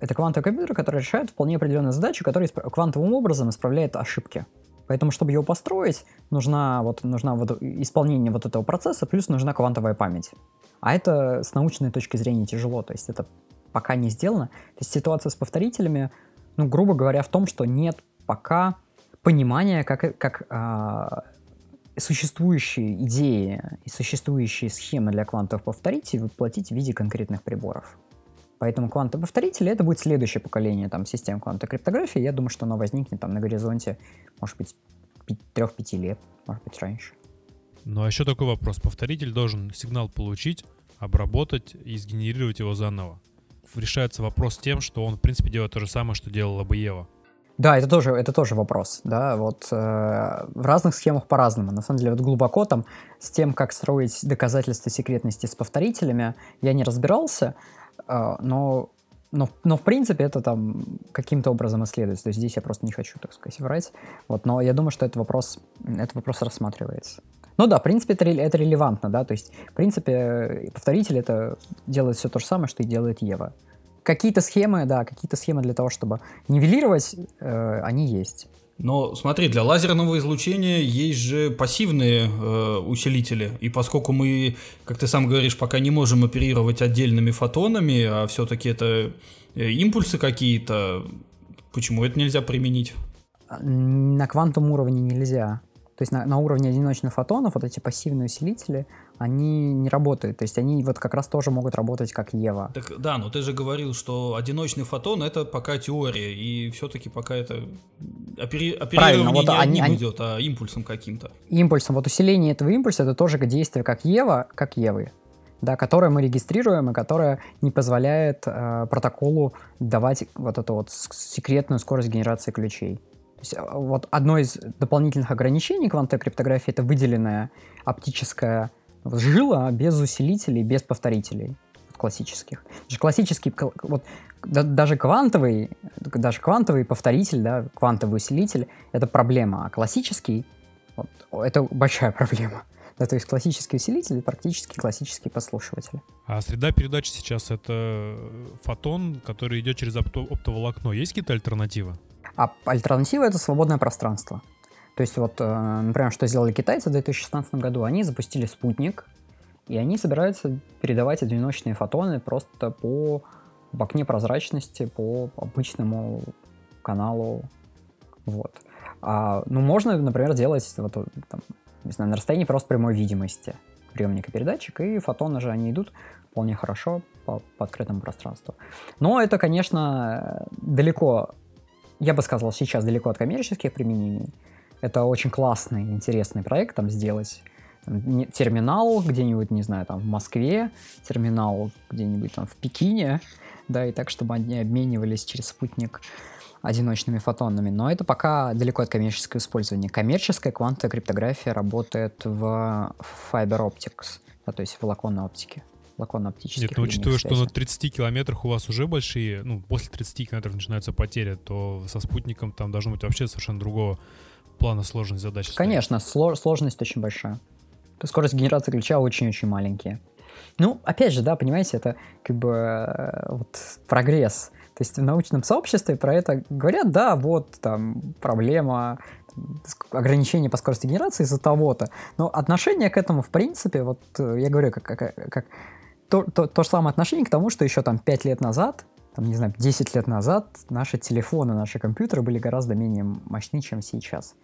S3: Это квантовый компьютер, который решает вполне определенную задачу, который квантовым образом исправляет ошибки. Поэтому, чтобы его построить, нужна вот, нужна вот исполнение вот этого процесса, плюс нужна квантовая память. А это с научной точки зрения тяжело. То есть это пока не сделано. То есть ситуация с повторителями, ну, грубо говоря, в том, что нет пока понимания, как, как а, существующие идеи и существующие схемы для квантовых повторителей воплотить в виде конкретных приборов. Поэтому квантовые повторители это будет следующее поколение там, систем квантовой криптографии. Я думаю, что оно возникнет там на горизонте, может быть, 3-5 лет, может быть, раньше.
S1: Ну а еще такой вопрос. Повторитель должен сигнал получить, обработать и сгенерировать его заново решается вопрос тем, что он, в принципе, делает то же самое, что делала бы Ева.
S3: Да, это тоже, это тоже вопрос, да, вот э, в разных схемах по-разному. На самом деле, вот глубоко там с тем, как строить доказательства секретности с повторителями, я не разбирался, э, но, но, но в принципе это там каким-то образом исследуется. То есть здесь я просто не хочу, так сказать, врать. Вот, но я думаю, что этот вопрос, этот вопрос рассматривается. Ну да, в принципе, это, это релевантно, да, то есть, в принципе, повторитель это делает все то же самое, что и делает Ева. Какие-то схемы, да, какие-то схемы для того, чтобы нивелировать, э, они есть.
S2: Но смотри, для лазерного излучения есть же пассивные э, усилители. И поскольку мы, как ты сам говоришь, пока не можем оперировать отдельными фотонами, а все-таки это э, импульсы какие-то, почему это нельзя применить?
S3: На квантовом уровне нельзя. То есть на, на уровне одиночных фотонов вот эти пассивные усилители, они не работают. То есть они вот как раз тоже могут работать как Ева.
S2: Так, да, но ты же говорил, что одиночный фотон это пока теория, и все-таки пока это опери... оперирование вот не они, они... идет, а импульсом каким-то.
S3: Импульсом. Вот усиление этого импульса это тоже действие как Ева, как Евы да, которое мы регистрируем и которое не позволяет э, протоколу давать вот эту вот секретную скорость генерации ключей. А, вот одно из дополнительных ограничений квантовой криптографии это выделенная оптическая жила без усилителей, без повторителей классических. Даже классический, вот да, даже квантовый, даже квантовый повторитель, да, квантовый усилитель — это проблема, а классический вот, — это большая проблема. Да, то есть классический усилитель — практически классический послушиватель.
S1: А среда передачи сейчас — это фотон, который идет через опто- оптоволокно. Есть какие-то альтернативы?
S3: А альтернатива — это свободное пространство. То есть вот, э, например, что сделали китайцы в 2016 году? Они запустили спутник, и они собираются передавать одиночные фотоны просто по в окне прозрачности, по обычному каналу. Вот. А, ну, можно, например, делать вот, там, не знаю, на расстоянии просто прямой видимости приемника передатчик, и фотоны же они идут вполне хорошо по, по открытому пространству. Но это, конечно, далеко, я бы сказал, сейчас далеко от коммерческих применений. Это очень классный, интересный проект там сделать терминал где-нибудь, не знаю, там в Москве, терминал где-нибудь там в Пекине, да, и так, чтобы они обменивались через спутник одиночными фотонами. Но это пока далеко от коммерческого использования. Коммерческая квантовая криптография работает в Fiber Optics, да, то есть в волоконной оптике волоконно-оптических
S1: Нет, ну, учитывая, что на 30 километрах у вас уже большие, ну, после 30 километров начинаются потери, то со спутником там должно быть вообще совершенно другого плана сложность задач.
S3: Конечно, сло- сложность очень большая. Скорость генерации ключа очень-очень маленькие. Ну, опять же, да, понимаете, это как бы э, вот прогресс. То есть в научном сообществе про это говорят, да, вот там проблема, ограничение по скорости генерации из-за того-то. Но отношение к этому, в принципе, вот э, я говорю, как, как, как то, то, то же самое отношение к тому, что еще там 5 лет назад там, не знаю, 10 лет назад наши телефоны, наши компьютеры были гораздо менее мощны, чем сейчас.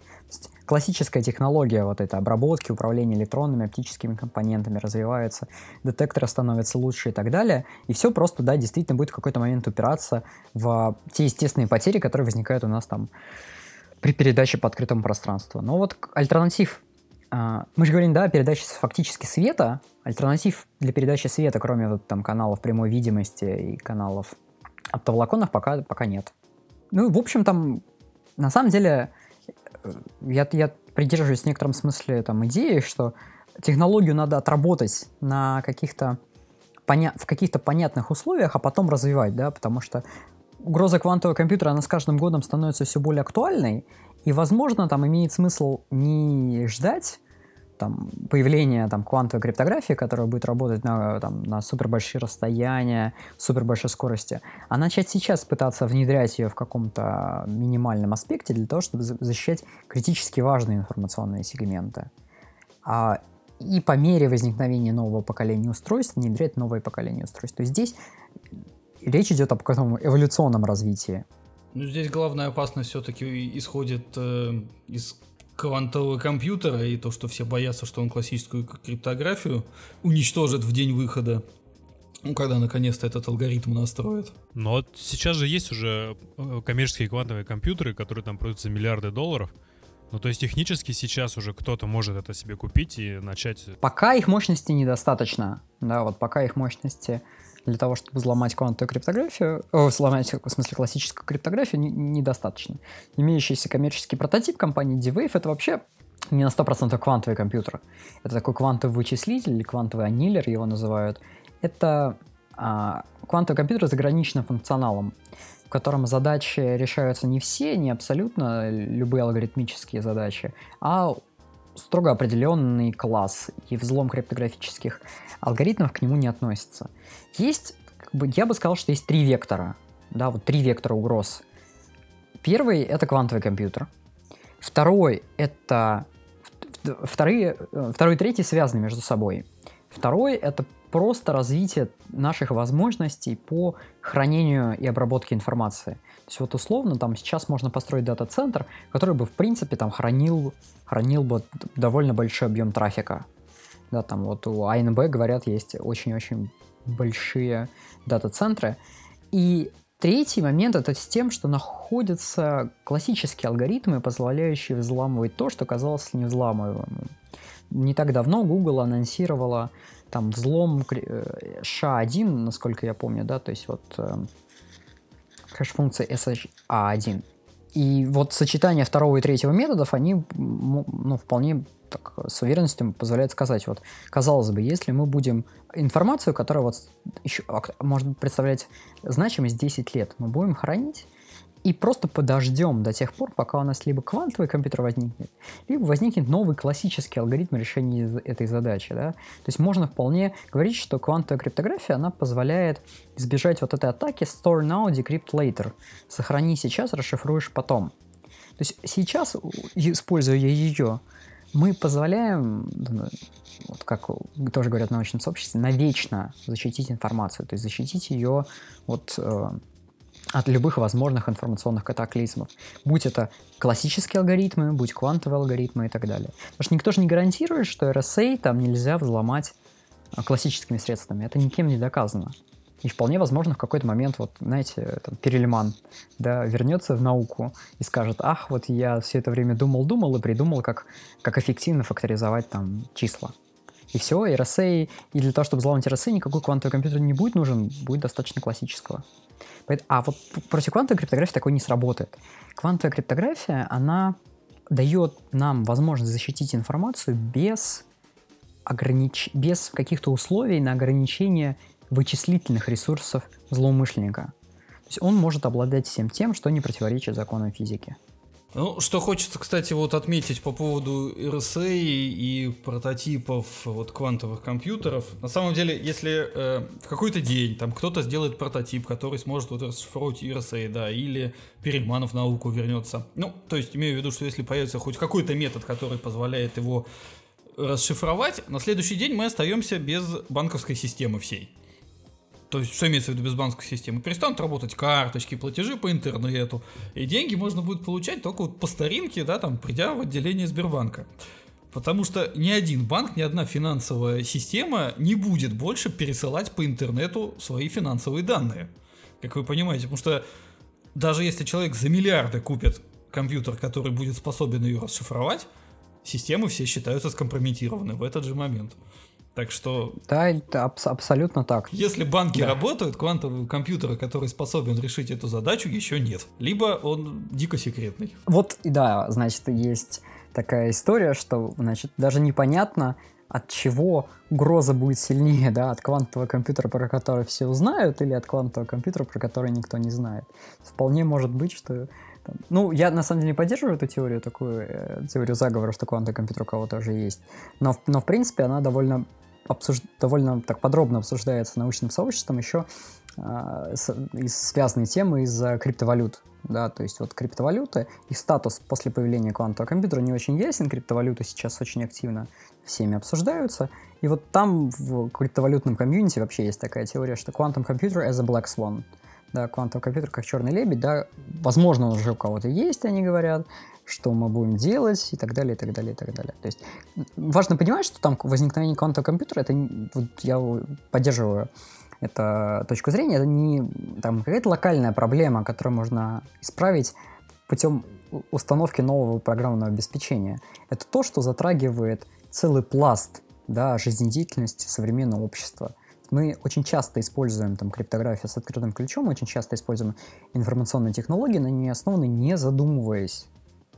S3: Классическая технология вот этой обработки, управления электронными, оптическими компонентами развивается, детекторы становятся лучше и так далее, и все просто, да, действительно будет в какой-то момент упираться в те естественные потери, которые возникают у нас там при передаче по открытому пространству. Но вот альтернатив мы же говорим, да, передача фактически света, альтернатив для передачи света, кроме вот там каналов прямой видимости и каналов оптоволоконных пока, пока нет. Ну, в общем, там, на самом деле, э, я, я придерживаюсь в некотором смысле там идеи, что технологию надо отработать на каких-то поня- в каких-то понятных условиях, а потом развивать, да, потому что угроза квантового компьютера, она с каждым годом становится все более актуальной, и, возможно, там имеет смысл не ждать там, появление там, квантовой криптографии, которая будет работать на, там, на супер большие расстояния, супер большой скорости, а начать сейчас пытаться внедрять ее в каком-то минимальном аспекте для того, чтобы защищать критически важные информационные сегменты. А, и по мере возникновения нового поколения устройств внедрять новое поколение устройств. То есть здесь речь идет об каком-то эволюционном развитии.
S2: Ну, здесь главная опасность все-таки исходит э, из квантового компьютера и то, что все боятся, что он классическую криптографию уничтожит в день выхода. Ну, когда наконец-то этот алгоритм настроит.
S1: Но вот сейчас же есть уже э, коммерческие квантовые компьютеры, которые там продаются миллиарды долларов. Ну, то есть технически сейчас уже кто-то может это себе купить и начать...
S3: Пока их мощности недостаточно. Да, вот пока их мощности для того, чтобы взломать квантовую криптографию, о, взломать, в смысле, классическую криптографию, не, недостаточно. Имеющийся коммерческий прототип компании D-Wave — это вообще не на 100% квантовый компьютер. Это такой квантовый вычислитель или квантовый аннилер его называют. Это а, квантовый компьютер с ограниченным функционалом, в котором задачи решаются не все, не абсолютно любые алгоритмические задачи, а строго определенный класс, и взлом криптографических алгоритмов к нему не относится. Есть, как бы, я бы сказал, что есть три вектора, да, вот три вектора угроз. Первый — это квантовый компьютер. Второй — это... Вторые, второй и третий связаны между собой. Второй — это просто развитие наших возможностей по хранению и обработке информации. То есть вот условно там сейчас можно построить дата-центр, который бы в принципе там хранил, хранил бы довольно большой объем трафика. Да, там вот у АНБ, говорят, есть очень-очень большие дата-центры. И третий момент это с тем, что находятся классические алгоритмы, позволяющие взламывать то, что казалось невзламываемым. Не так давно Google анонсировала там взлом SHA-1, э, насколько я помню, да, то есть вот хэш-функция SHA-1. И вот сочетание второго и третьего методов, они ну, вполне так, с уверенностью позволяет сказать, вот, казалось бы, если мы будем информацию, которая вот еще может представлять значимость 10 лет, мы будем хранить, и просто подождем до тех пор, пока у нас либо квантовый компьютер возникнет, либо возникнет новый классический алгоритм решения этой задачи. Да? То есть можно вполне говорить, что квантовая криптография, она позволяет избежать вот этой атаки store now, decrypt later. Сохрани сейчас, расшифруешь потом. То есть сейчас, используя ее, мы позволяем, вот как тоже говорят в научном сообществе, навечно защитить информацию, то есть защитить ее от, э, от любых возможных информационных катаклизмов. Будь это классические алгоритмы, будь квантовые алгоритмы и так далее. Потому что никто же не гарантирует, что RSA там нельзя взломать э, классическими средствами. Это никем не доказано. И вполне возможно, в какой-то момент, вот, знаете, там, Перельман, да, вернется в науку и скажет, ах, вот я все это время думал-думал и придумал, как, как эффективно факторизовать там числа. И все, и RSA, и для того, чтобы взломать RSA, никакой квантовый компьютер не будет нужен, будет достаточно классического. А вот против квантовой криптографии такой не сработает. Квантовая криптография, она дает нам возможность защитить информацию без, огранич... без каких-то условий на ограничение вычислительных ресурсов злоумышленника. То есть он может обладать всем тем, что не противоречит законам физики.
S2: Ну, что хочется, кстати, вот отметить по поводу RSA и прототипов вот квантовых компьютеров. На самом деле, если э, в какой-то день там кто-то сделает прототип, который сможет вот расшифровать RSA, да, или Перельманов в науку вернется. Ну, то есть имею в виду, что если появится хоть какой-то метод, который позволяет его расшифровать, на следующий день мы остаемся без банковской системы всей. То есть, что имеется в виду без банковской системы? Перестанут работать карточки, платежи по интернету. И деньги можно будет получать только вот по старинке, да, там, придя в отделение Сбербанка. Потому что ни один банк, ни одна финансовая система не будет больше пересылать по интернету свои финансовые данные. Как вы понимаете, потому что даже если человек за миллиарды купит компьютер, который будет способен ее расшифровать, системы все считаются скомпрометированы в этот же момент. Так что...
S3: Да, это аб- абсолютно так.
S2: Если банки да. работают, квантового компьютера, который способен решить эту задачу, еще нет. Либо он дико секретный.
S3: Вот, да, значит, есть такая история, что, значит, даже непонятно, от чего угроза будет сильнее, да, от квантового компьютера, про который все узнают, или от квантового компьютера, про который никто не знает. Вполне может быть, что ну, я на самом деле не поддерживаю эту теорию, такую э, теорию заговора, что квантовый компьютер у кого-то уже есть. Но, но в принципе она довольно обсуж... довольно так подробно обсуждается научным сообществом еще э, с, из связанной темы из-за криптовалют. Да, то есть вот криптовалюты, их статус после появления квантового компьютера не очень ясен, криптовалюты сейчас очень активно всеми обсуждаются, и вот там в криптовалютном комьюнити вообще есть такая теория, что quantum computer as a black swan, да, квантовый компьютер как черный лебедь, да, возможно, он уже у кого-то есть, они говорят, что мы будем делать и так далее, и так далее, и так далее. То есть важно понимать, что там возникновение квантового компьютера, это вот я поддерживаю эту точку зрения, это не там какая-то локальная проблема, которую можно исправить путем установки нового программного обеспечения. Это то, что затрагивает целый пласт да, жизнедеятельности современного общества. Мы очень часто используем там, криптографию с открытым ключом, очень часто используем информационные технологии, но не основаны, не задумываясь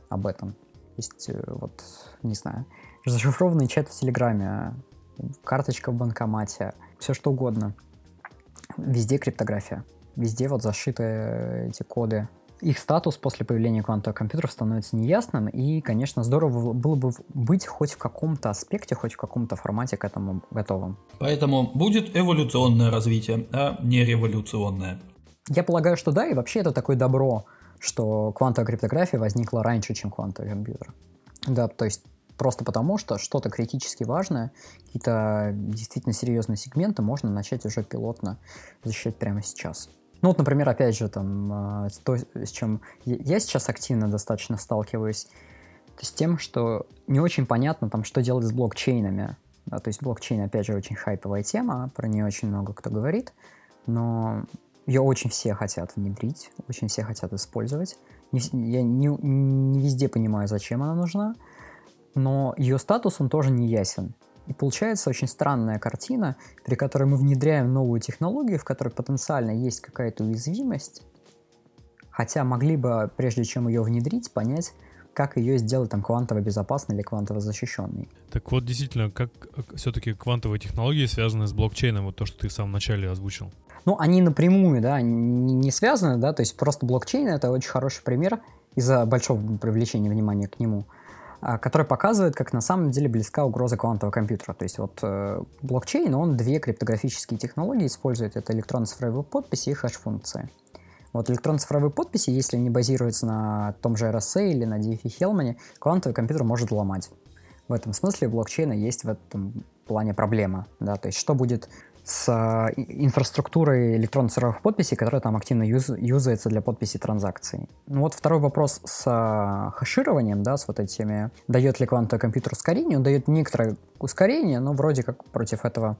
S3: об этом. Есть, э, вот, не знаю, зашифрованный чат в Телеграме, карточка в банкомате, все что угодно. Везде криптография. Везде вот зашиты эти коды. Их статус после появления квантовых компьютеров становится неясным, и, конечно, здорово было бы быть хоть в каком-то аспекте, хоть в каком-то формате к этому готовым.
S2: Поэтому будет эволюционное развитие, а не революционное.
S3: Я полагаю, что да, и вообще это такое добро, что квантовая криптография возникла раньше, чем квантовый компьютер. Да, то есть просто потому, что что-то критически важное, какие-то действительно серьезные сегменты можно начать уже пилотно защищать прямо сейчас. Ну вот, например, опять же, там, а, то, с чем я сейчас активно достаточно сталкиваюсь, с тем, что не очень понятно, там, что делать с блокчейнами. Да, то есть блокчейн, опять же, очень хайповая тема, про нее очень много кто говорит, но ее очень все хотят внедрить, очень все хотят использовать. Не, я не, не везде понимаю, зачем она нужна, но ее статус, он тоже не ясен. И получается очень странная картина, при которой мы внедряем новую технологию, в которой потенциально есть какая-то уязвимость, хотя могли бы, прежде чем ее внедрить, понять, как ее сделать там квантово безопасной или квантово защищенной.
S1: Так вот, действительно, как все-таки квантовые технологии связаны с блокчейном, вот то, что ты в самом начале озвучил
S3: ну, они напрямую, да, не связаны, да, то есть просто блокчейн это очень хороший пример из-за большого привлечения внимания к нему, а, который показывает, как на самом деле близка угроза квантового компьютера. То есть вот э, блокчейн, он две криптографические технологии использует, это электронно-цифровые подписи и хэш-функции. Вот электронно-цифровые подписи, если они базируются на том же RSA или на DFI Hellman, квантовый компьютер может ломать. в этом смысле у блокчейна есть в этом плане проблема, да, то есть что будет с э, инфраструктурой электронно-цифровых подписей, которая там активно юз, юзается для подписи транзакций. Ну вот второй вопрос с э, хешированием, да, с вот этими, дает ли квантовый компьютер ускорение, он дает некоторое ускорение, но вроде как против этого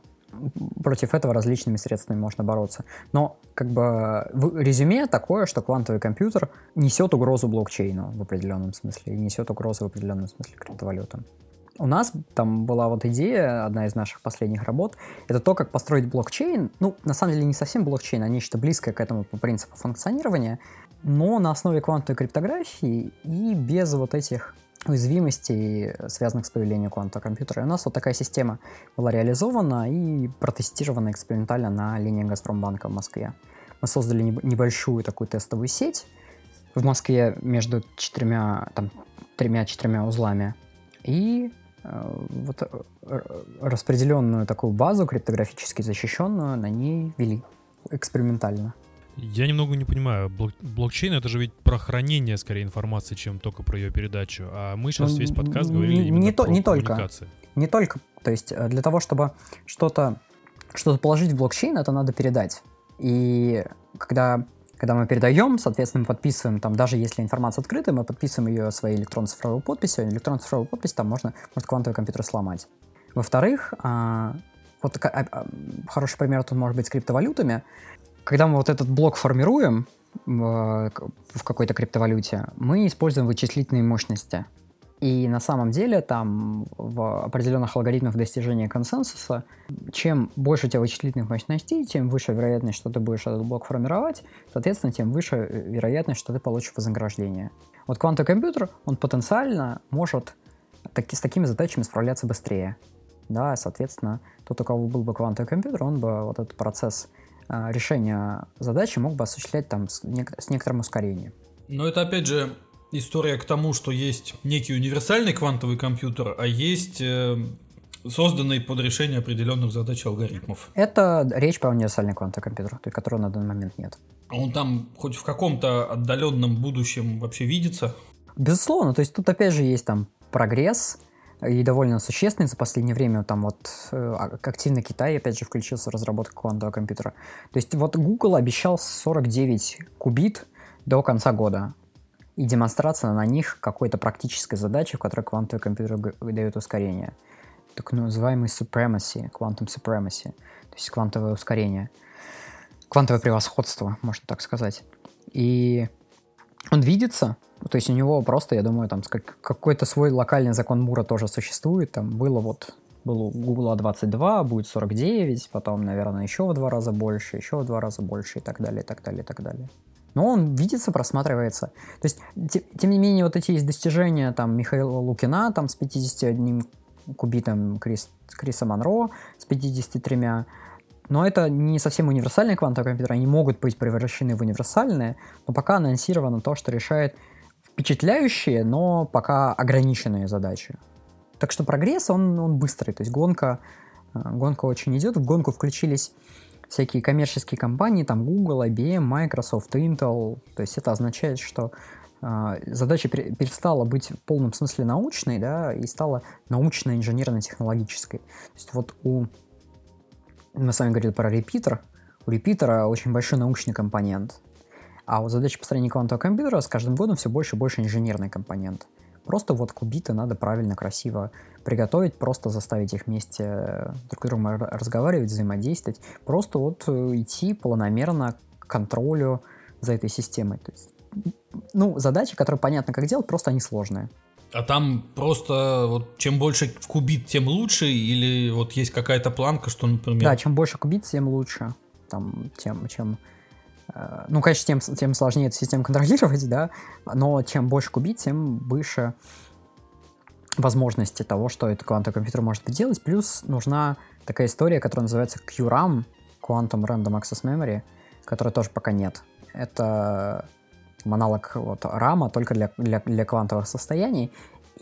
S3: против этого различными средствами можно бороться. Но как бы резюме такое, что квантовый компьютер несет угрозу блокчейну в определенном смысле, и несет угрозу в определенном смысле криптовалютам. У нас там была вот идея, одна из наших последних работ, это то, как построить блокчейн. Ну, на самом деле не совсем блокчейн, а нечто близкое к этому по принципу функционирования, но на основе квантовой криптографии и без вот этих уязвимостей, связанных с появлением квантового компьютера. И у нас вот такая система была реализована и протестирована экспериментально на линии Газпромбанка в Москве. Мы создали небольшую такую тестовую сеть в Москве между четырьмя, там, тремя-четырьмя узлами. И э, вот распределенную такую базу криптографически защищенную на ней вели экспериментально.
S1: Я немного не понимаю. Блок блокчейн это же ведь про хранение скорее информации, чем только про ее передачу. А мы сейчас ну, весь подкаст говорили именно не про то, не
S3: только. Не только. То есть э, для того, чтобы что-то что-то положить в блокчейн, это надо передать. И когда когда мы передаем, соответственно, мы подписываем, там, даже если информация открытая, мы подписываем ее своей электронно-цифровой подписью. Электронно-цифровую подпись там можно, может квантовый компьютер сломать. Во-вторых, а, вот а, а, хороший пример тут может быть с криптовалютами. Когда мы вот этот блок формируем в, в какой-то криптовалюте, мы используем вычислительные мощности. И на самом деле там в определенных алгоритмах достижения консенсуса, чем больше у тебя вычислительных мощностей, тем выше вероятность, что ты будешь этот блок формировать, соответственно, тем выше вероятность, что ты получишь вознаграждение. Вот квантовый компьютер, он потенциально может таки, с такими задачами справляться быстрее. Да, соответственно, тот, у кого был бы квантовый компьютер, он бы вот этот процесс а, решения задачи мог бы осуществлять там с, нек- с некоторым ускорением.
S2: Но это опять же история к тому, что есть некий универсальный квантовый компьютер, а есть э, созданный под решение определенных задач алгоритмов.
S3: Это речь про универсальный квантовый компьютер, которого на данный момент нет.
S2: А он там хоть в каком-то отдаленном будущем вообще видится?
S3: Безусловно, то есть тут опять же есть там прогресс, и довольно существенный за последнее время. Там вот э, а, активно Китай, опять же, включился в разработку квантового компьютера. То есть вот Google обещал 49 кубит до конца года. И демонстрация на них какой-то практической задачи, в которой квантовый компьютер дает ускорение. Так называемый supremacy, quantum supremacy, то есть квантовое ускорение. Квантовое превосходство, можно так сказать. И он видится, то есть у него просто, я думаю, там какой-то свой локальный закон Мура тоже существует. Там было вот было у Google A22, будет 49, потом, наверное, еще в два раза больше, еще в два раза больше и так далее, и так далее, и так далее. Но он видится, просматривается. То есть, тем не менее, вот эти есть достижения там Михаила Лукина там с 51 кубитом Крис, Криса Монро с 53 но это не совсем универсальные квантовые компьютеры, они могут быть превращены в универсальные, но пока анонсировано то, что решает впечатляющие, но пока ограниченные задачи. Так что прогресс, он, он быстрый, то есть гонка, э, гонка очень идет, в гонку включились всякие коммерческие компании, там Google, IBM, Microsoft, Intel, то есть это означает, что э, задача перестала быть в полном смысле научной, да, и стала научно-инженерно-технологической. То есть вот у... Мы с вами говорили про репитер. У репитера очень большой научный компонент. А вот задача построения квантового компьютера с каждым годом все больше и больше инженерный компонент. Просто вот кубиты надо правильно, красиво приготовить, просто заставить их вместе друг с другом разговаривать, взаимодействовать. Просто вот э, идти планомерно к контролю за этой системой. То есть, ну, задачи, которые понятно, как делать, просто они сложные.
S2: А там просто вот чем больше кубит, тем лучше, или вот есть какая-то планка, что, например...
S3: Да, чем больше кубит, тем лучше. Там, тем, чем Э, ну, конечно, тем, тем сложнее эту систему контролировать, да, но чем больше кубит, тем выше возможности того, что этот квантовый компьютер может делать. Плюс нужна такая история, которая называется QRAM, Quantum Random Access Memory, которой тоже пока нет. Это аналог вот RAM, только для, для, для квантовых состояний.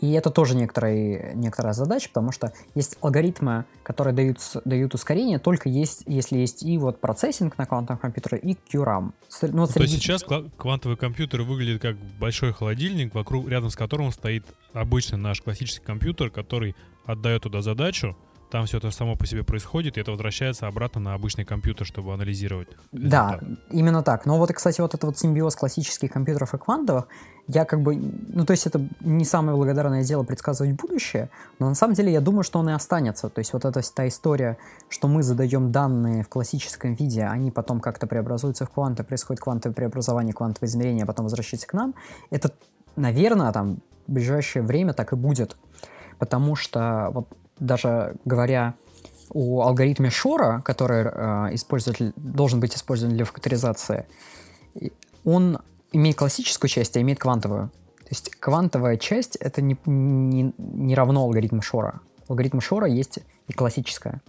S3: И это тоже некоторые, некоторая задача, потому что есть алгоритмы, которые дают, дают ускорение, только есть, если есть и вот процессинг на квантовом компьютере, и QRAM.
S1: Ну, вот среди... То есть сейчас квантовый компьютер выглядит как большой холодильник, вокруг, рядом с которым стоит обычный наш классический компьютер, который отдает туда задачу, там все это само по себе происходит, и это возвращается обратно на обычный компьютер, чтобы анализировать.
S3: Да, именно так. Но вот, кстати, вот этот вот симбиоз классических компьютеров и квантовых, я как бы, ну, то есть это не самое благодарное дело предсказывать будущее, но на самом деле я думаю, что он и останется. То есть вот эта та история, что мы задаем данные в классическом виде, они потом как-то преобразуются в кванты, происходит квантовое преобразование, квантовое измерение, а потом возвращается к нам, это, наверное, там в ближайшее время так и будет. Потому что вот даже говоря о алгоритме Шора, который э, использователь должен быть использован для факторизации, он имеет классическую часть, а имеет квантовую. То есть квантовая часть это не, не, не равно алгоритму Шора. Алгоритм Шора есть и классическая.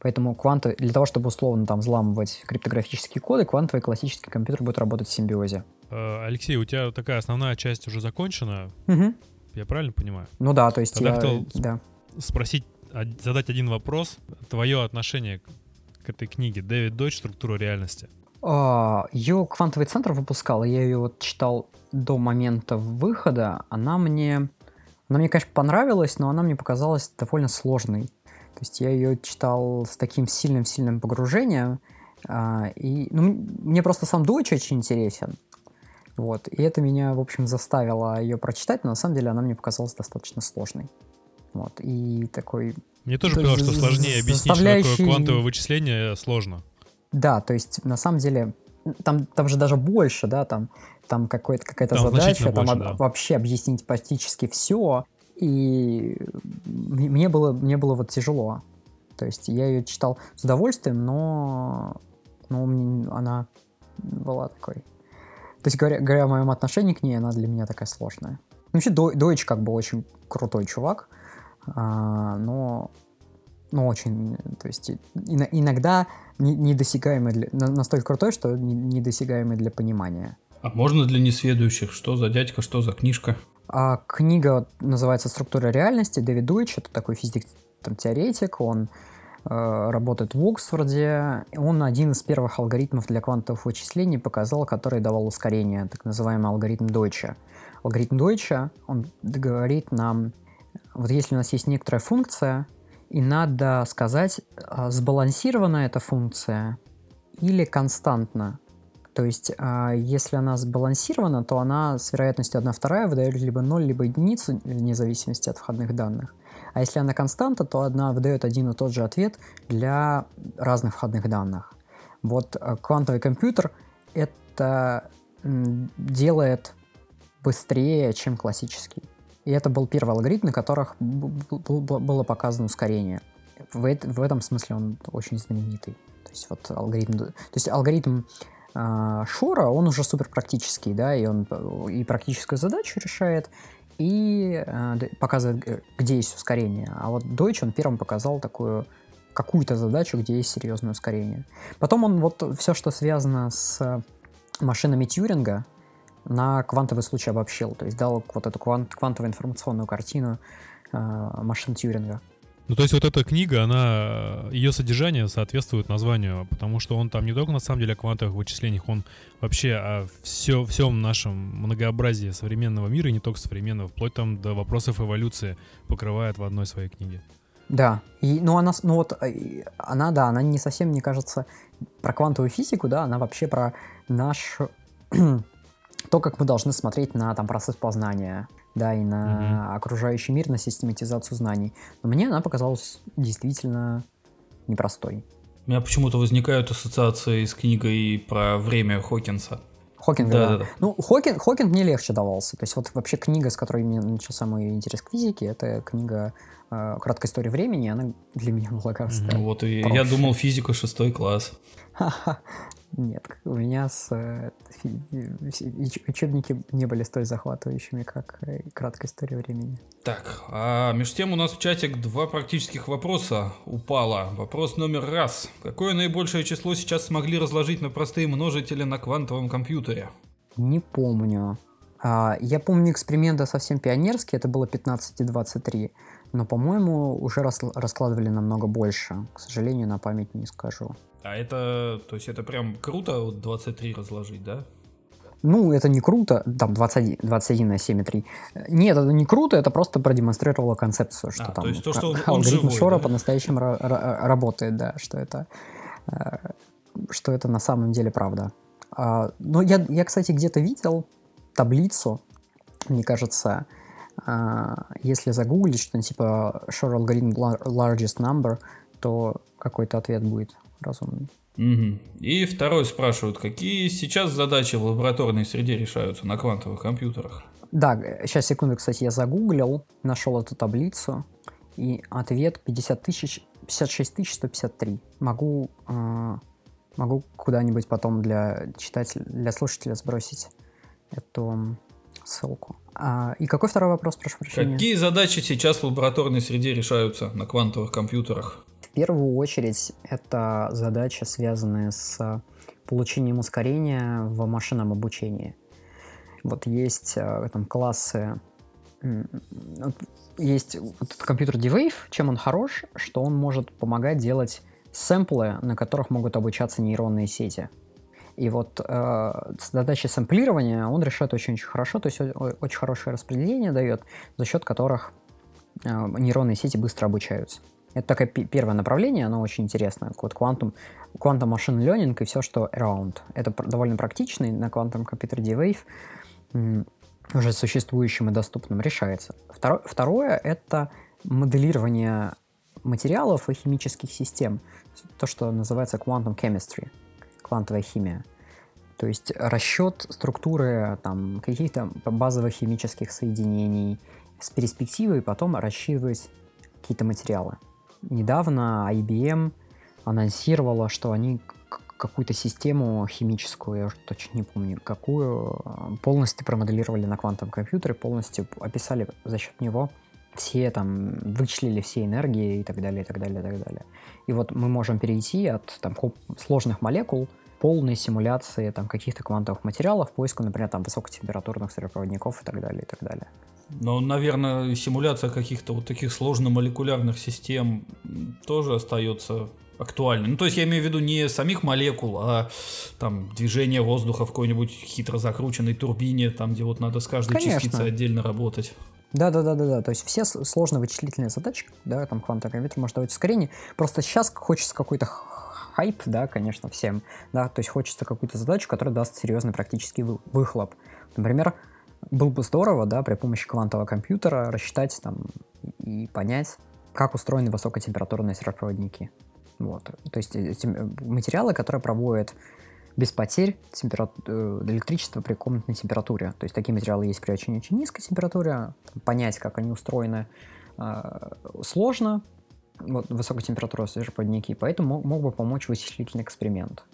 S3: Поэтому кванты, для того, чтобы условно там взламывать криптографические коды, квантовый классический компьютер будет работать в симбиозе.
S1: Э, Алексей, у тебя такая основная часть уже закончена.
S3: Угу.
S1: Я правильно понимаю?
S3: Ну да, то есть
S1: Тогда
S3: я...
S1: хотел
S3: да.
S1: спросить задать один вопрос. Твое отношение к этой книге «Дэвид Дойч. Структура реальности».
S3: А, ее квантовый центр выпускал, я ее вот читал до момента выхода. Она мне, она мне, конечно, понравилась, но она мне показалась довольно сложной. То есть я ее читал с таким сильным-сильным погружением, а, и ну, мне просто сам Дойч очень интересен. Вот, и это меня, в общем, заставило ее прочитать, но на самом деле она мне показалась достаточно сложной. Вот, и такой...
S1: Мне тоже показалось, что сложнее объяснить, заставляющий... что такое квантовое вычисление сложно.
S3: Да, то есть на самом деле там, там же даже больше, да, там, там какая-то какая-то задача, там больше, да. вообще объяснить практически все. И мне было, мне было вот тяжело. То есть я ее читал с удовольствием, но, но она была такой. То есть, говоря, говоря о моем отношении к ней, она для меня такая сложная. Вообще, Дойч как бы очень крутой чувак. А, но, но очень, то есть иногда недосягаемый, для, настолько крутой, что недосягаемый для понимания.
S2: А можно для несведущих? Что за дядька, что за книжка?
S3: А, книга называется «Структура реальности». Дэвид Дуич, это такой физик-теоретик, он э, работает в Оксфорде. Он один из первых алгоритмов для квантовых вычислений показал, который давал ускорение, так называемый алгоритм Дойча. Алгоритм Дойча, он говорит нам вот если у нас есть некоторая функция, и надо сказать, а, сбалансирована эта функция или константна. То есть, а, если она сбалансирована, то она с вероятностью 1 вторая выдает либо 0, либо единицу, вне зависимости от входных данных. А если она константа, то одна выдает один и тот же ответ для разных входных данных. Вот а, квантовый компьютер это делает быстрее, чем классический. И это был первый алгоритм, на которых было показано ускорение. В, этом смысле он очень знаменитый. То есть вот алгоритм... То есть алгоритм э, Шора, он уже супер практический, да, и он и практическую задачу решает, и э, показывает, где есть ускорение. А вот Deutsch, он первым показал такую какую-то задачу, где есть серьезное ускорение. Потом он вот все, что связано с машинами Тьюринга, на квантовый случай обобщил, то есть дал вот эту квант, квантовую информационную картину э, машин Тьюринга.
S1: Ну, то есть вот эта книга, она, ее содержание соответствует названию, потому что он там не только на самом деле о квантовых вычислениях, он вообще о все, всем нашем многообразии современного мира, и не только современного, вплоть там до вопросов эволюции покрывает в одной своей книге.
S3: Да, и, ну, она, ну вот, э, она, да, она не совсем, мне кажется, про квантовую физику, да, она вообще про наш то, как мы должны смотреть на там, процесс познания, да, и на mm-hmm. окружающий мир, на систематизацию знаний. Но мне она показалась действительно непростой.
S2: У меня почему-то возникают ассоциации с книгой про время Хокинса.
S3: Хокинга, да. да. да. Ну, Хокин, Хокинг мне легче давался. То есть вот вообще книга, с которой мне начался мой интерес к физике, это книга э, «Краткая история времени», она для меня была гораздо
S2: Ну вот, и я думал физика шестой класс.
S3: Нет, у меня с, э, учебники не были столь захватывающими, как э, краткая история времени.
S2: Так, а между тем у нас в чатик два практических вопроса упало. Вопрос номер раз. Какое наибольшее число сейчас смогли разложить на простые множители на квантовом компьютере?
S3: Не помню. А, я помню эксперименты совсем пионерские, это было 15 и 23, но, по-моему, уже рас, раскладывали намного больше. К сожалению, на память не скажу.
S2: А это, то есть это прям круто вот 23 разложить, да?
S3: Ну, это не круто, там 21, 21 на 7,3. Нет, это не круто, это просто продемонстрировало концепцию, что
S2: А,
S3: там
S2: то есть то, что он- он
S3: алгоритм
S2: живой,
S3: Шора
S2: да?
S3: по-настоящему ра- ра- работает, да, что это, э, что это на самом деле правда. А, Но я, я, кстати, где-то видел таблицу, мне кажется, а, если загуглить что-нибудь типа Shor алгоритм lar- largest number, то какой-то ответ будет разумный.
S2: Мгм. И второй спрашивают, какие сейчас задачи в лабораторной среде решаются на квантовых компьютерах?
S3: Да, сейчас, секунду, кстати, я загуглил, нашел эту таблицу, и ответ 50 тысяч, 56 тысяч 153. Могу, а, могу куда-нибудь потом для читателя, для слушателя сбросить эту ссылку. А, и какой второй вопрос, прошу прощения?
S2: Какие задачи сейчас в лабораторной среде решаются на квантовых компьютерах?
S3: Первую очередь это задача, связанная с получением ускорения в машинном обучении. Вот есть э, там классы, есть вот компьютер D-Wave, чем он хорош, что он может помогать делать сэмплы, на которых могут обучаться нейронные сети. И вот э, задачи сэмплирования он решает очень-очень хорошо, то есть очень хорошее распределение дает, за счет которых э, нейронные сети быстро обучаются. Это такое пе- первое направление, оно очень интересное. Вот квантум, квантум машин learning и все, что around. Это довольно практичный на квантовом компьютере D-Wave уже существующим и доступным решается. Второ- второе — это моделирование материалов и химических систем. То, что называется quantum chemistry, квантовая химия. То есть расчет структуры там, каких-то базовых химических соединений с перспективой потом рассчитывать какие-то материалы. Недавно IBM анонсировала, что они какую-то систему химическую, я уже точно не помню, какую, э, полностью промоделировали на квантовом компьютере, полностью описали за счет него все там, вычислили все энергии и так далее, и так далее, и так далее. И вот мы можем перейти от там, сложных молекул полной симуляции там, каких-то квантовых материалов, поиску, например, там, высокотемпературных сыропроводников и так далее, и так далее.
S2: Но, наверное, симуляция каких-то вот таких сложно-молекулярных систем тоже остается актуальной. Ну, то есть я имею в виду не самих молекул, а там движение воздуха в какой-нибудь хитро закрученной турбине, там, где вот надо с каждой
S3: Конечно.
S2: частицей отдельно работать.
S3: Да, да, да, да, да. То есть все сложные вычислительные задачи, да, там квантовый компьютер может давать ускорение. Просто сейчас хочется какой-то хайп, да, конечно, всем, да, то есть хочется какую-то задачу, которая даст серьезный практический вы- выхлоп. Например, было бы здорово, да, при помощи квантового компьютера рассчитать там и понять, как устроены высокотемпературные сыропроводники. Вот. То есть э, тем- материалы, которые проводят без потерь температ- э, электричество при комнатной температуре. То есть такие материалы есть при очень-очень низкой температуре. Понять, как они устроены, э, сложно. Вот высокотемпературные сыропроводники. Поэтому мог бы помочь вычислительный эксперимент.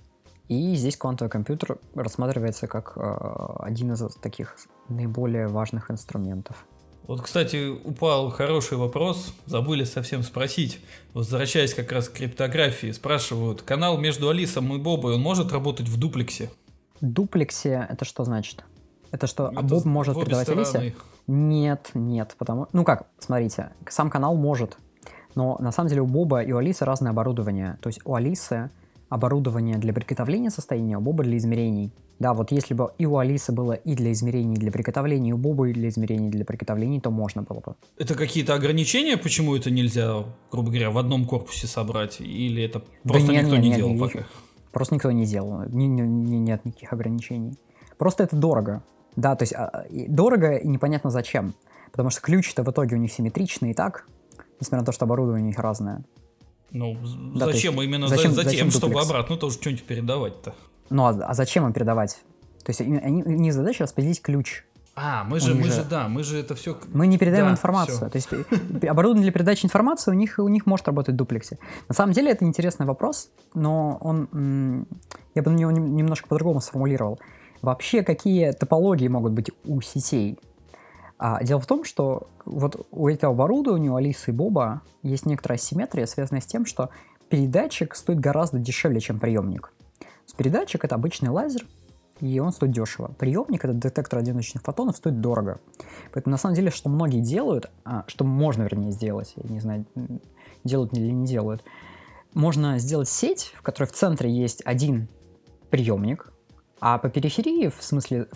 S3: И здесь квантовый компьютер рассматривается как э, один из таких наиболее важных инструментов.
S2: Вот, кстати, упал хороший вопрос, забыли совсем спросить. Возвращаясь как раз к криптографии, спрашивают, канал между Алисом и Бобой, он может работать в дуплексе?
S3: Дуплексе это что значит? Это что,
S2: Это
S3: Боб
S2: в
S3: может передавать Алисе? Нет, нет, потому... Ну как, смотрите, сам канал может, но на самом деле у Боба и у Алисы разное оборудование. То есть у Алисы оборудование для приготовления состояния, у Боба для измерений. Да, вот если бы и у Алисы было и для измерений, и для приготовления, и у Боба и для измерений, и для приготовлений, то можно было бы.
S2: Это какие-то ограничения, почему это нельзя, грубо говоря, в одном корпусе собрать? Или это просто
S3: не,
S2: никто
S3: не,
S2: не,
S3: не,
S2: делал
S3: не,
S2: пока?
S3: Просто никто не делал, не- не- не- нет никаких ограничений. Просто это дорого. Да, то есть а, дорого и непонятно зачем. Потому что ключи-то в итоге у них симметричные и так, несмотря на то, что оборудование у них разное.
S2: Ну,
S3: Да,
S2: зачем
S3: есть
S2: именно
S3: зачем-
S2: за, за
S3: зачем
S2: тем, чтобы обратно тоже что-нибудь передавать-то?
S3: Ну а, а зачем им передавать? То есть они, у них задача распределить ключ.
S2: А, мы же, мы
S3: же-
S2: да, мы же это все...
S3: Мы не передаем
S2: Да,
S3: информацию.
S2: всё.
S3: То есть оборудование для передачи информации у них, у них может работать в дуплексе. На самом деле это интересный вопрос, но он, я бы на него нем- немножко по-другому сформулировал. Вообще, какие топологии могут быть у сетей? А, дело в том, что вот у этого оборудования, у Алисы и Боба, есть некоторая асимметрия, связанная с тем, что передатчик стоит гораздо дешевле, чем приемник. Передатчик — это обычный лазер, и он стоит дешево. Приемник, этот детектор одиночных фотонов, стоит дорого. Поэтому на самом деле, что многие делают, а, что можно, вернее, сделать, я не знаю, делают или не делают, можно сделать сеть, в которой в центре есть один приемник, а по периферии, в смысле,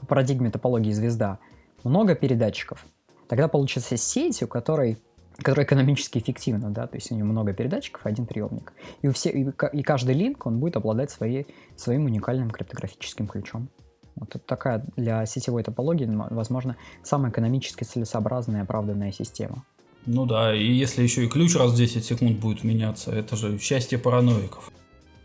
S3: в парадигме топологии звезда, много передатчиков. Тогда получится сеть, у которой которая экономически эффективна, да, то есть у нее много передатчиков, один приемник. И, у все, и, и каждый линк, он будет обладать своей, своим уникальным криптографическим ключом. Вот это такая для сетевой топологии, возможно, самая экономически целесообразная и оправданная система.
S2: Ну да, и если еще и ключ раз в 10 секунд будет меняться, это же счастье параноиков.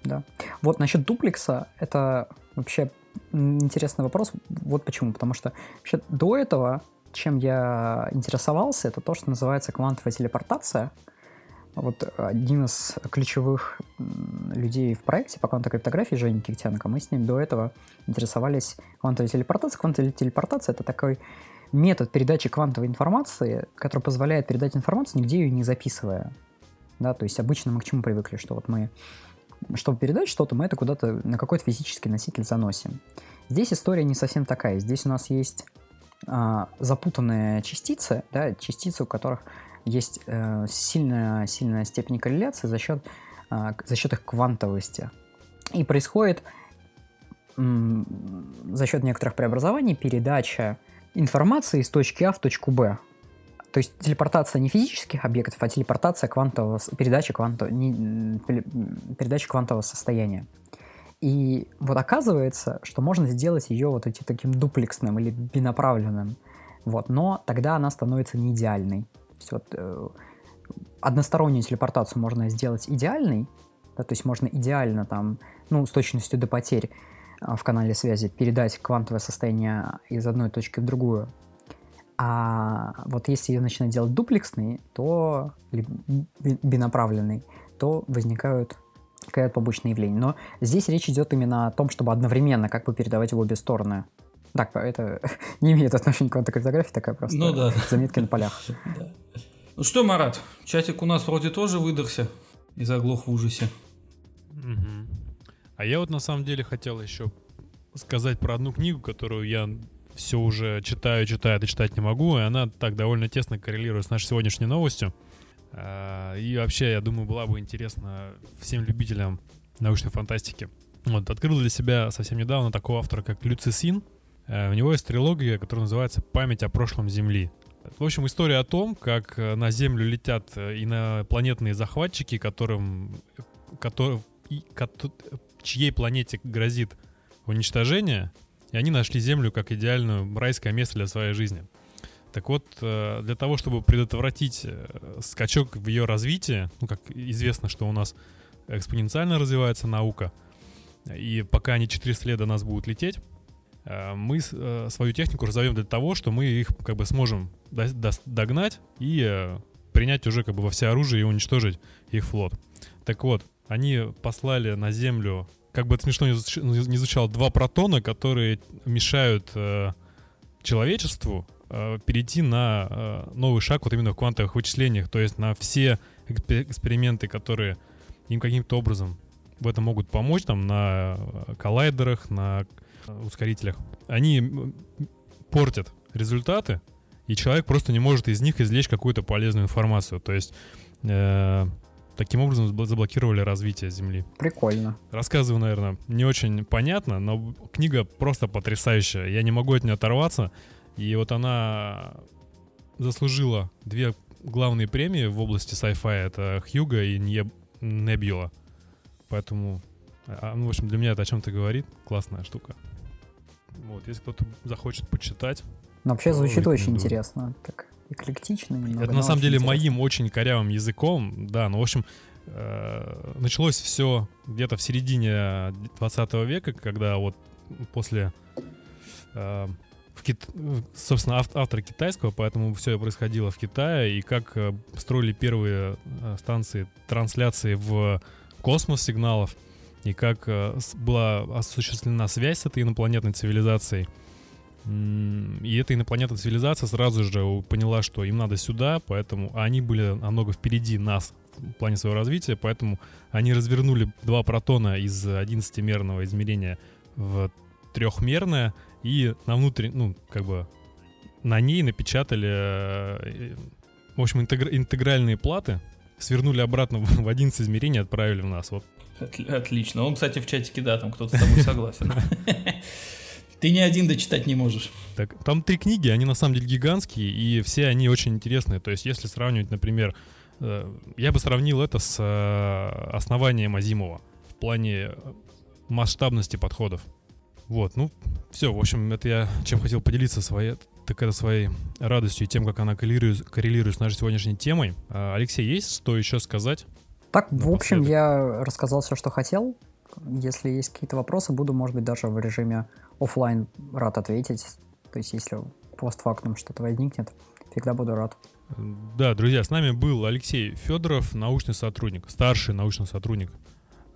S3: Да. Вот насчет дуплекса, это вообще интересный вопрос. Вот почему. Потому что вообще до этого, чем я интересовался, это то, что называется квантовая телепортация. Вот один из ключевых людей в проекте по квантовой криптографии, Женя Киктенко, мы с ним до этого интересовались квантовой телепортацией. Квантовая телепортация — это такой метод передачи квантовой информации, который позволяет передать информацию, нигде ее не записывая. Да, то есть обычно мы к чему привыкли, что вот мы, чтобы передать что-то, мы это куда-то на какой-то физический носитель заносим. Здесь история не совсем такая. Здесь у нас есть а, запутанные частицы, да, частицы, у которых есть э, сильная, сильная степень корреляции за счет, э, за счет их квантовости. И происходит м- за счет некоторых преобразований передача информации из точки А в точку Б. То есть телепортация не физических объектов, а телепортация квантового, передача, кванто, не, передача квантового состояния. И вот оказывается, что можно сделать ее вот эти таким дуплексным или бинаправленным. Вот, но тогда она становится не идеальной. То есть вот э, одностороннюю телепортацию можно сделать идеальной, да, то есть можно идеально там, ну, с точностью до потерь а, в канале связи передать квантовое состояние из одной точки в другую. А вот если ее начинать делать дуплексный, то бинаправленный, то возникают какие-то побочные явления. Но здесь речь идет именно о том, чтобы одновременно как бы передавать в обе стороны. Так, это не имеет отношения к квантовой криптографии, такая просто ну, да. заметки на полях.
S2: Ну что, Марат, чатик у нас вроде тоже выдохся и заглох в ужасе.
S1: А я вот на самом деле хотел еще сказать про одну книгу, которую я все уже читаю, читаю, и читать не могу, и она так довольно тесно коррелирует с нашей сегодняшней новостью. А, и вообще, я думаю, была бы интересна всем любителям научной фантастики. Вот, открыл для себя совсем недавно такого автора, как Люцисин. Э, у него есть трилогия, которая называется «Память о прошлом Земли». В общем, история о том, как э, на Землю летят э, инопланетные захватчики, которым, который, чьей планете грозит уничтожение, и они нашли Землю как идеальную райское место для своей жизни. Так вот, э, для того, чтобы предотвратить э, скачок в ее развитии, ну, как известно, что у нас экспоненциально развивается наука, и пока они 400 лет до нас будут лететь, э, мы свою технику разовьем для того, что мы их как бы сможем догнать и принять уже как бы во все оружие и уничтожить их флот. Так вот, они послали на Землю как бы это смешно не звучало, два протона, которые мешают э, человечеству э, перейти на э, новый шаг вот именно в квантовых вычислениях, то есть на все эксперименты, которые им каким-то образом в этом могут помочь, там, на э, коллайдерах, на э, ускорителях. Они портят результаты, и человек просто не может из них извлечь какую-то полезную информацию. То есть э, Таким образом заблокировали развитие Земли.
S3: Прикольно.
S1: Рассказываю, наверное, не очень понятно, но книга просто потрясающая. Я не могу от нее оторваться. И вот она заслужила две главные премии в области sci-fi. Это Хьюга и Небьюла. Поэтому, а, ну, в общем, для меня это о чем-то говорит. Классная штука. Вот, если кто-то захочет почитать.
S3: Но вообще звучит очень интересно. Так эклектично. Немного,
S1: Это на самом деле интересно. моим очень корявым языком, да, ну, в общем, э, началось все где-то в середине 20 века, когда вот после, э, в Кит... собственно, ав- автор китайского, поэтому все происходило в Китае, и как э, строили первые э, станции трансляции в космос сигналов, и как э, была осуществлена связь с этой инопланетной цивилизацией. И эта инопланетная цивилизация сразу же поняла, что им надо сюда, поэтому а они были намного впереди нас в плане своего развития, поэтому они развернули два протона из 11-мерного измерения в трехмерная, и на внутрь, ну, как бы, на ней напечатали, э, в общем, интегр- интегральные платы, свернули обратно в 11 измерений и отправили в нас. Вот.
S2: Отлично. Он, кстати, в чатике, да, там кто-то с тобой согласен. Ты ни один дочитать не можешь.
S1: Так, там три книги, они на самом деле гигантские, и все они очень интересные. То есть, если сравнивать, например, э, я бы сравнил это с э, основанием Азимова в плане масштабности подходов. Вот, ну, все, в общем, это я чем хотел поделиться своей, так это своей радостью и тем, как она коррелирует, коррелирует с нашей сегодняшней темой. А, Алексей, есть что еще сказать?
S3: Так, в общем, я рассказал все, что хотел. Если есть какие-то вопросы, буду, может быть, даже в режиме офлайн рад ответить. То есть, если постфактум что-то возникнет, всегда буду рад.
S1: Да, друзья, с нами был Алексей Федоров, научный сотрудник, старший научный сотрудник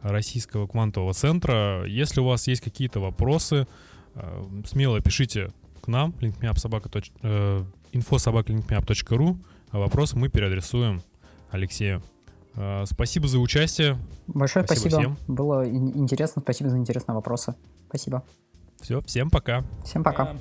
S1: Российского квантового центра. Если у вас есть какие-то вопросы, э, смело пишите к нам, э, а вопросы мы переадресуем Алексею. Э, спасибо за участие.
S3: Большое спасибо. спасибо. Всем. Было интересно. Спасибо за интересные вопросы. Спасибо.
S1: Все, всем пока.
S3: Всем пока. пока.